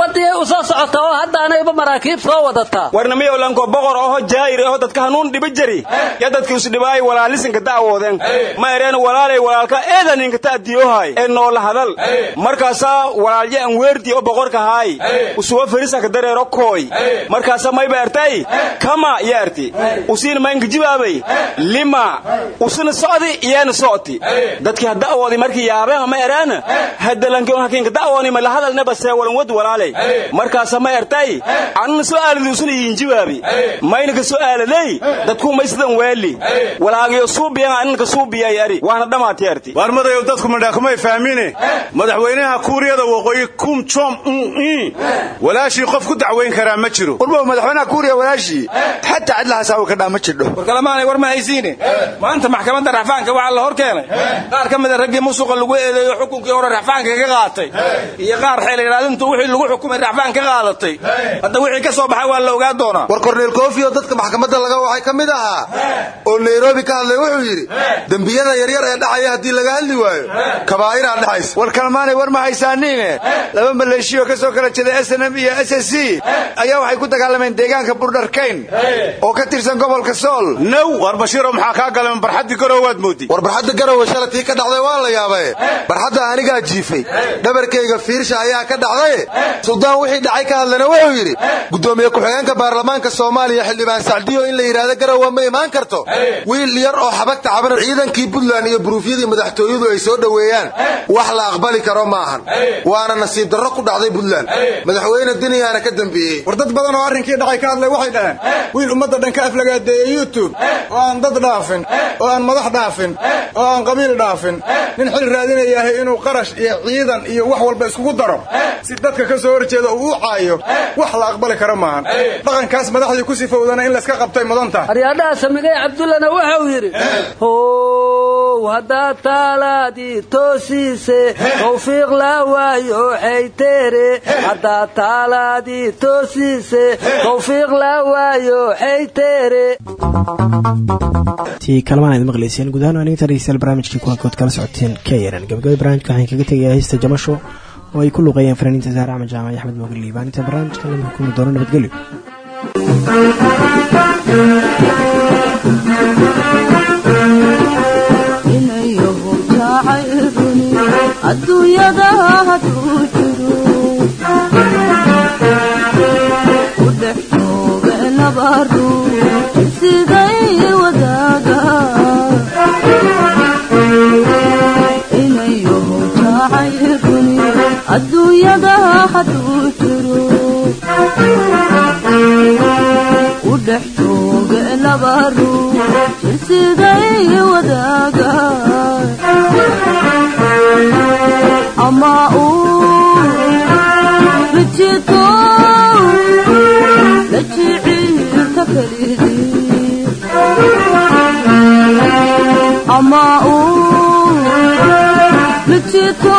Badiyay u soo socotaa oo haddaanayba maraakiib soo wadataa warnamiyow lanko boqor oho jaayir aho dadka hanuun dhiba jari. Ya dadka isdhibaay walaalisinka da'woodeen ma ereen walaalay walaalka eedaninka ta'diyohay ee noola hadal markaasaa walaalye an weerdi oo boqorka haay usuwa ferisaka dareero kooy markaasa mayba ertay kama ya erti. Usiin maynka jibaabay lima. Usina socdi iyeena socti dadkii hada'woodi markii yaabeen ma eraana hadalanki hakinka da'wooni ma lahadalna basee walan wad walaalay markaasa ma ertay anna su'aaladi usina yiin jibaabi maynaka su'aaladay dadku maysidan weeli walaagiyo suubiyan annaka suubiyay ari. Waana dhamaati erti waar madayow dadku madhaakumay fahmine? Madaxweynaha kuuriyada waqooyi kum jom un walaashii qof ku dacwayn karaa ma jiro. Warbow madaxweynaha kuuriya walaashii. Xataa cidlahaasaawi ka dhaa ma jidho. War kalamaanay war ma haysiine. Maanta maxkamadda raxfaanka waxaa la hor keenay. Qaar ka mida raggii musuqa lagu eedeeyo xukunkii hore raxfaanka ka qaatay. Iyo qaar xeeliraadintu wixii lagu xukumay raxfaan ka qaadatay. Hadda wixii ka soo baxay waa la ogaa doonaa. War korneel koofi oo dadka maxkamadda laga waxay ka mid ahaa oo nairobi ka hadlay wuxuu yidhi dembiyada yaryar ee dhacaya haddii laga hadli waayo kabaa'iraa dhexaysa. War kalmaanay war ma haysaaniine laba maleeshiyo ka soo kala jeeda snm iyo s s c ayaa waxay ku dagaalameen deegaanka burdharkayn oo ka tirsan gobolka sool. Now war bashiiro maxaa kaa galan barxaddii garow waad moodi war barxadda garowe shalatii ka dhacday waa la yaabaye barxadda anigaa jiifay. Dhabarkayga fiirsha ayaa ka dhacdaye suldaan wixii dhacay ka hadlana wuxuu yidhi gudoomiye ku-xigeenka baarlamaanka soomaaliya xildhibaan sacdiyo in la yidhaahdo garowe ma imaan karto? Wiil yar oo xabagta caban ciidankii puntland iyo buruufyadii madaxtooyadu ay soo dhoweeyaan wax la aqbali karo ma ahan. Waana nasiib darro ku dhacday puntland. Madaxweyne diniyaana ka dambeeyey. War dad badan oo arrinkii dhacay ka hadlay waxay dhaheen wiil ummadda dhan ka aflagaadeeye youtube oo aan dad dhaafin oo aan madax dhaafin oo aan qabiil dhaafin nin xil raadinayahay inuu qarash iyo ciidan iyo wax walba iskugu daro. Si dadka ka soo horjeeda uu u caayo wax la aqbali karo maahan dhaqankaas madaxdii ku sifowdana in layska qabtay mudan tahay aryaadhaha samigay cabdullana wuxuu yidhi how haddaad taalaadii toosiise tawfiiq la waayo xayteere haddaad taalaadii toosiise tawfiiq la waayo xayteere tii kalamaan aad maqlayseen. Guud ahaan waaniga dhegeystayaal barnaamijkii kulankood kala socoteen kyeran gabagabada barnaamijka waxaan kaga tegayaa heesta jamasho oo ay ku luuqeeyeen fanaaniinta saare axmed jaamac iyo axmed moogel liibaan. Inta barnaamijkan lama hukumi doono nabadgelyo adduunyada hadduu jiro u dhex jooga laba ruux siday wadaaga. Ama ama uu rijito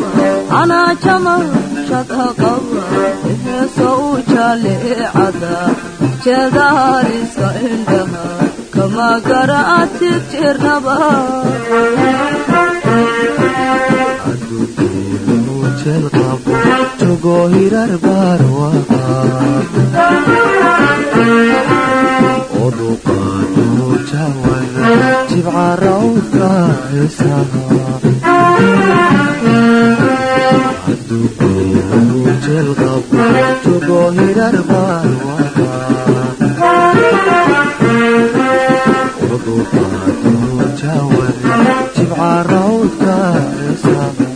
kalidii Hey, hey. Kama garaati jirnaba anaa jama shada qaba heesa u jaleecada jeedaariska indhaha kama garaatid jirnaba jogo hirar barwaqa oduqaado jawan jibca rawdka heesaha adugeenu jelqabo jogo hirar barwaqa oduqaado jawan jibca rawdka heesaha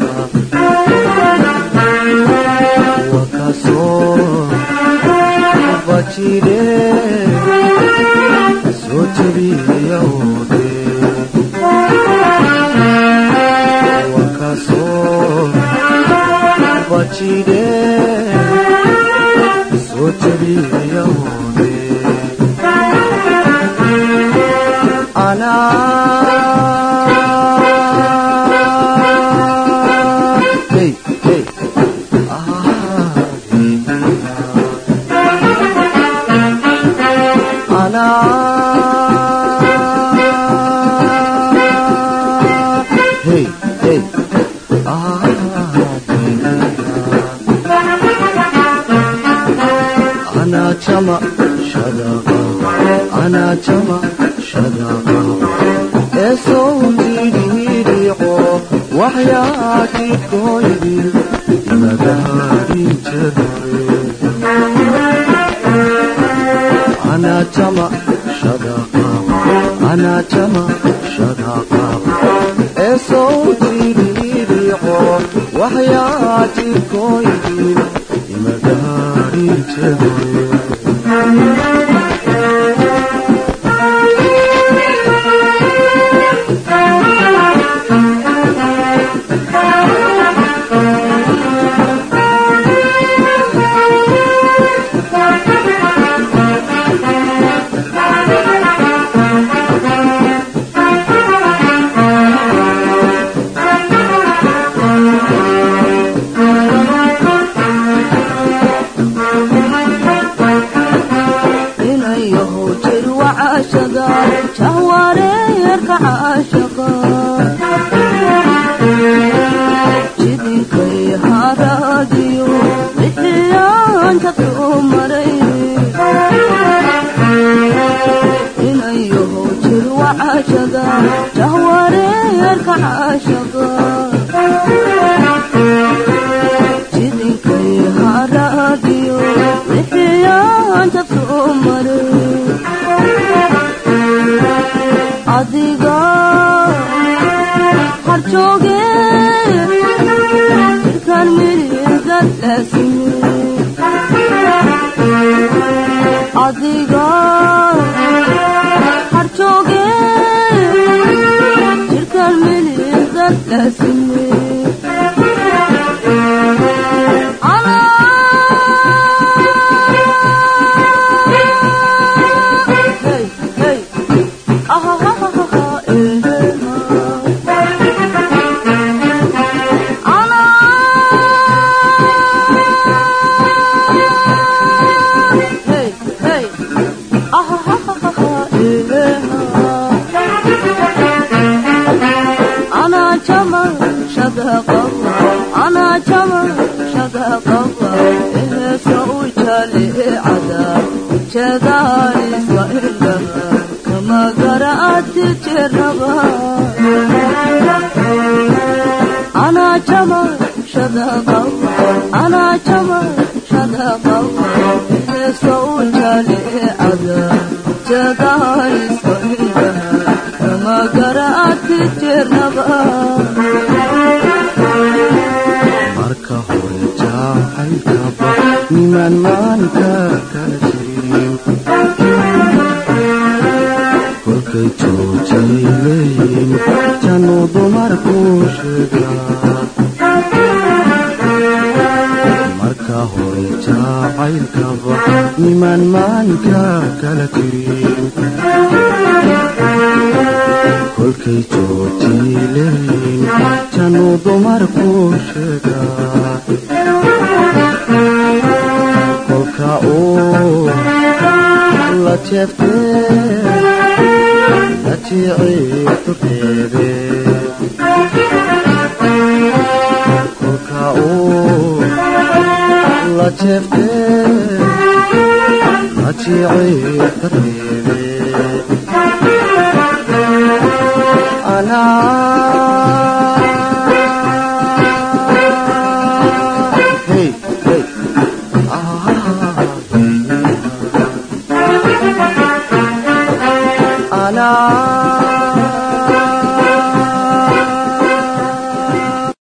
bajire soo jabiyawde wakasoo bajire soo jabiyawde وحياتي كويدي مداري جري أنا جمع شدقة أنا جمع شدقة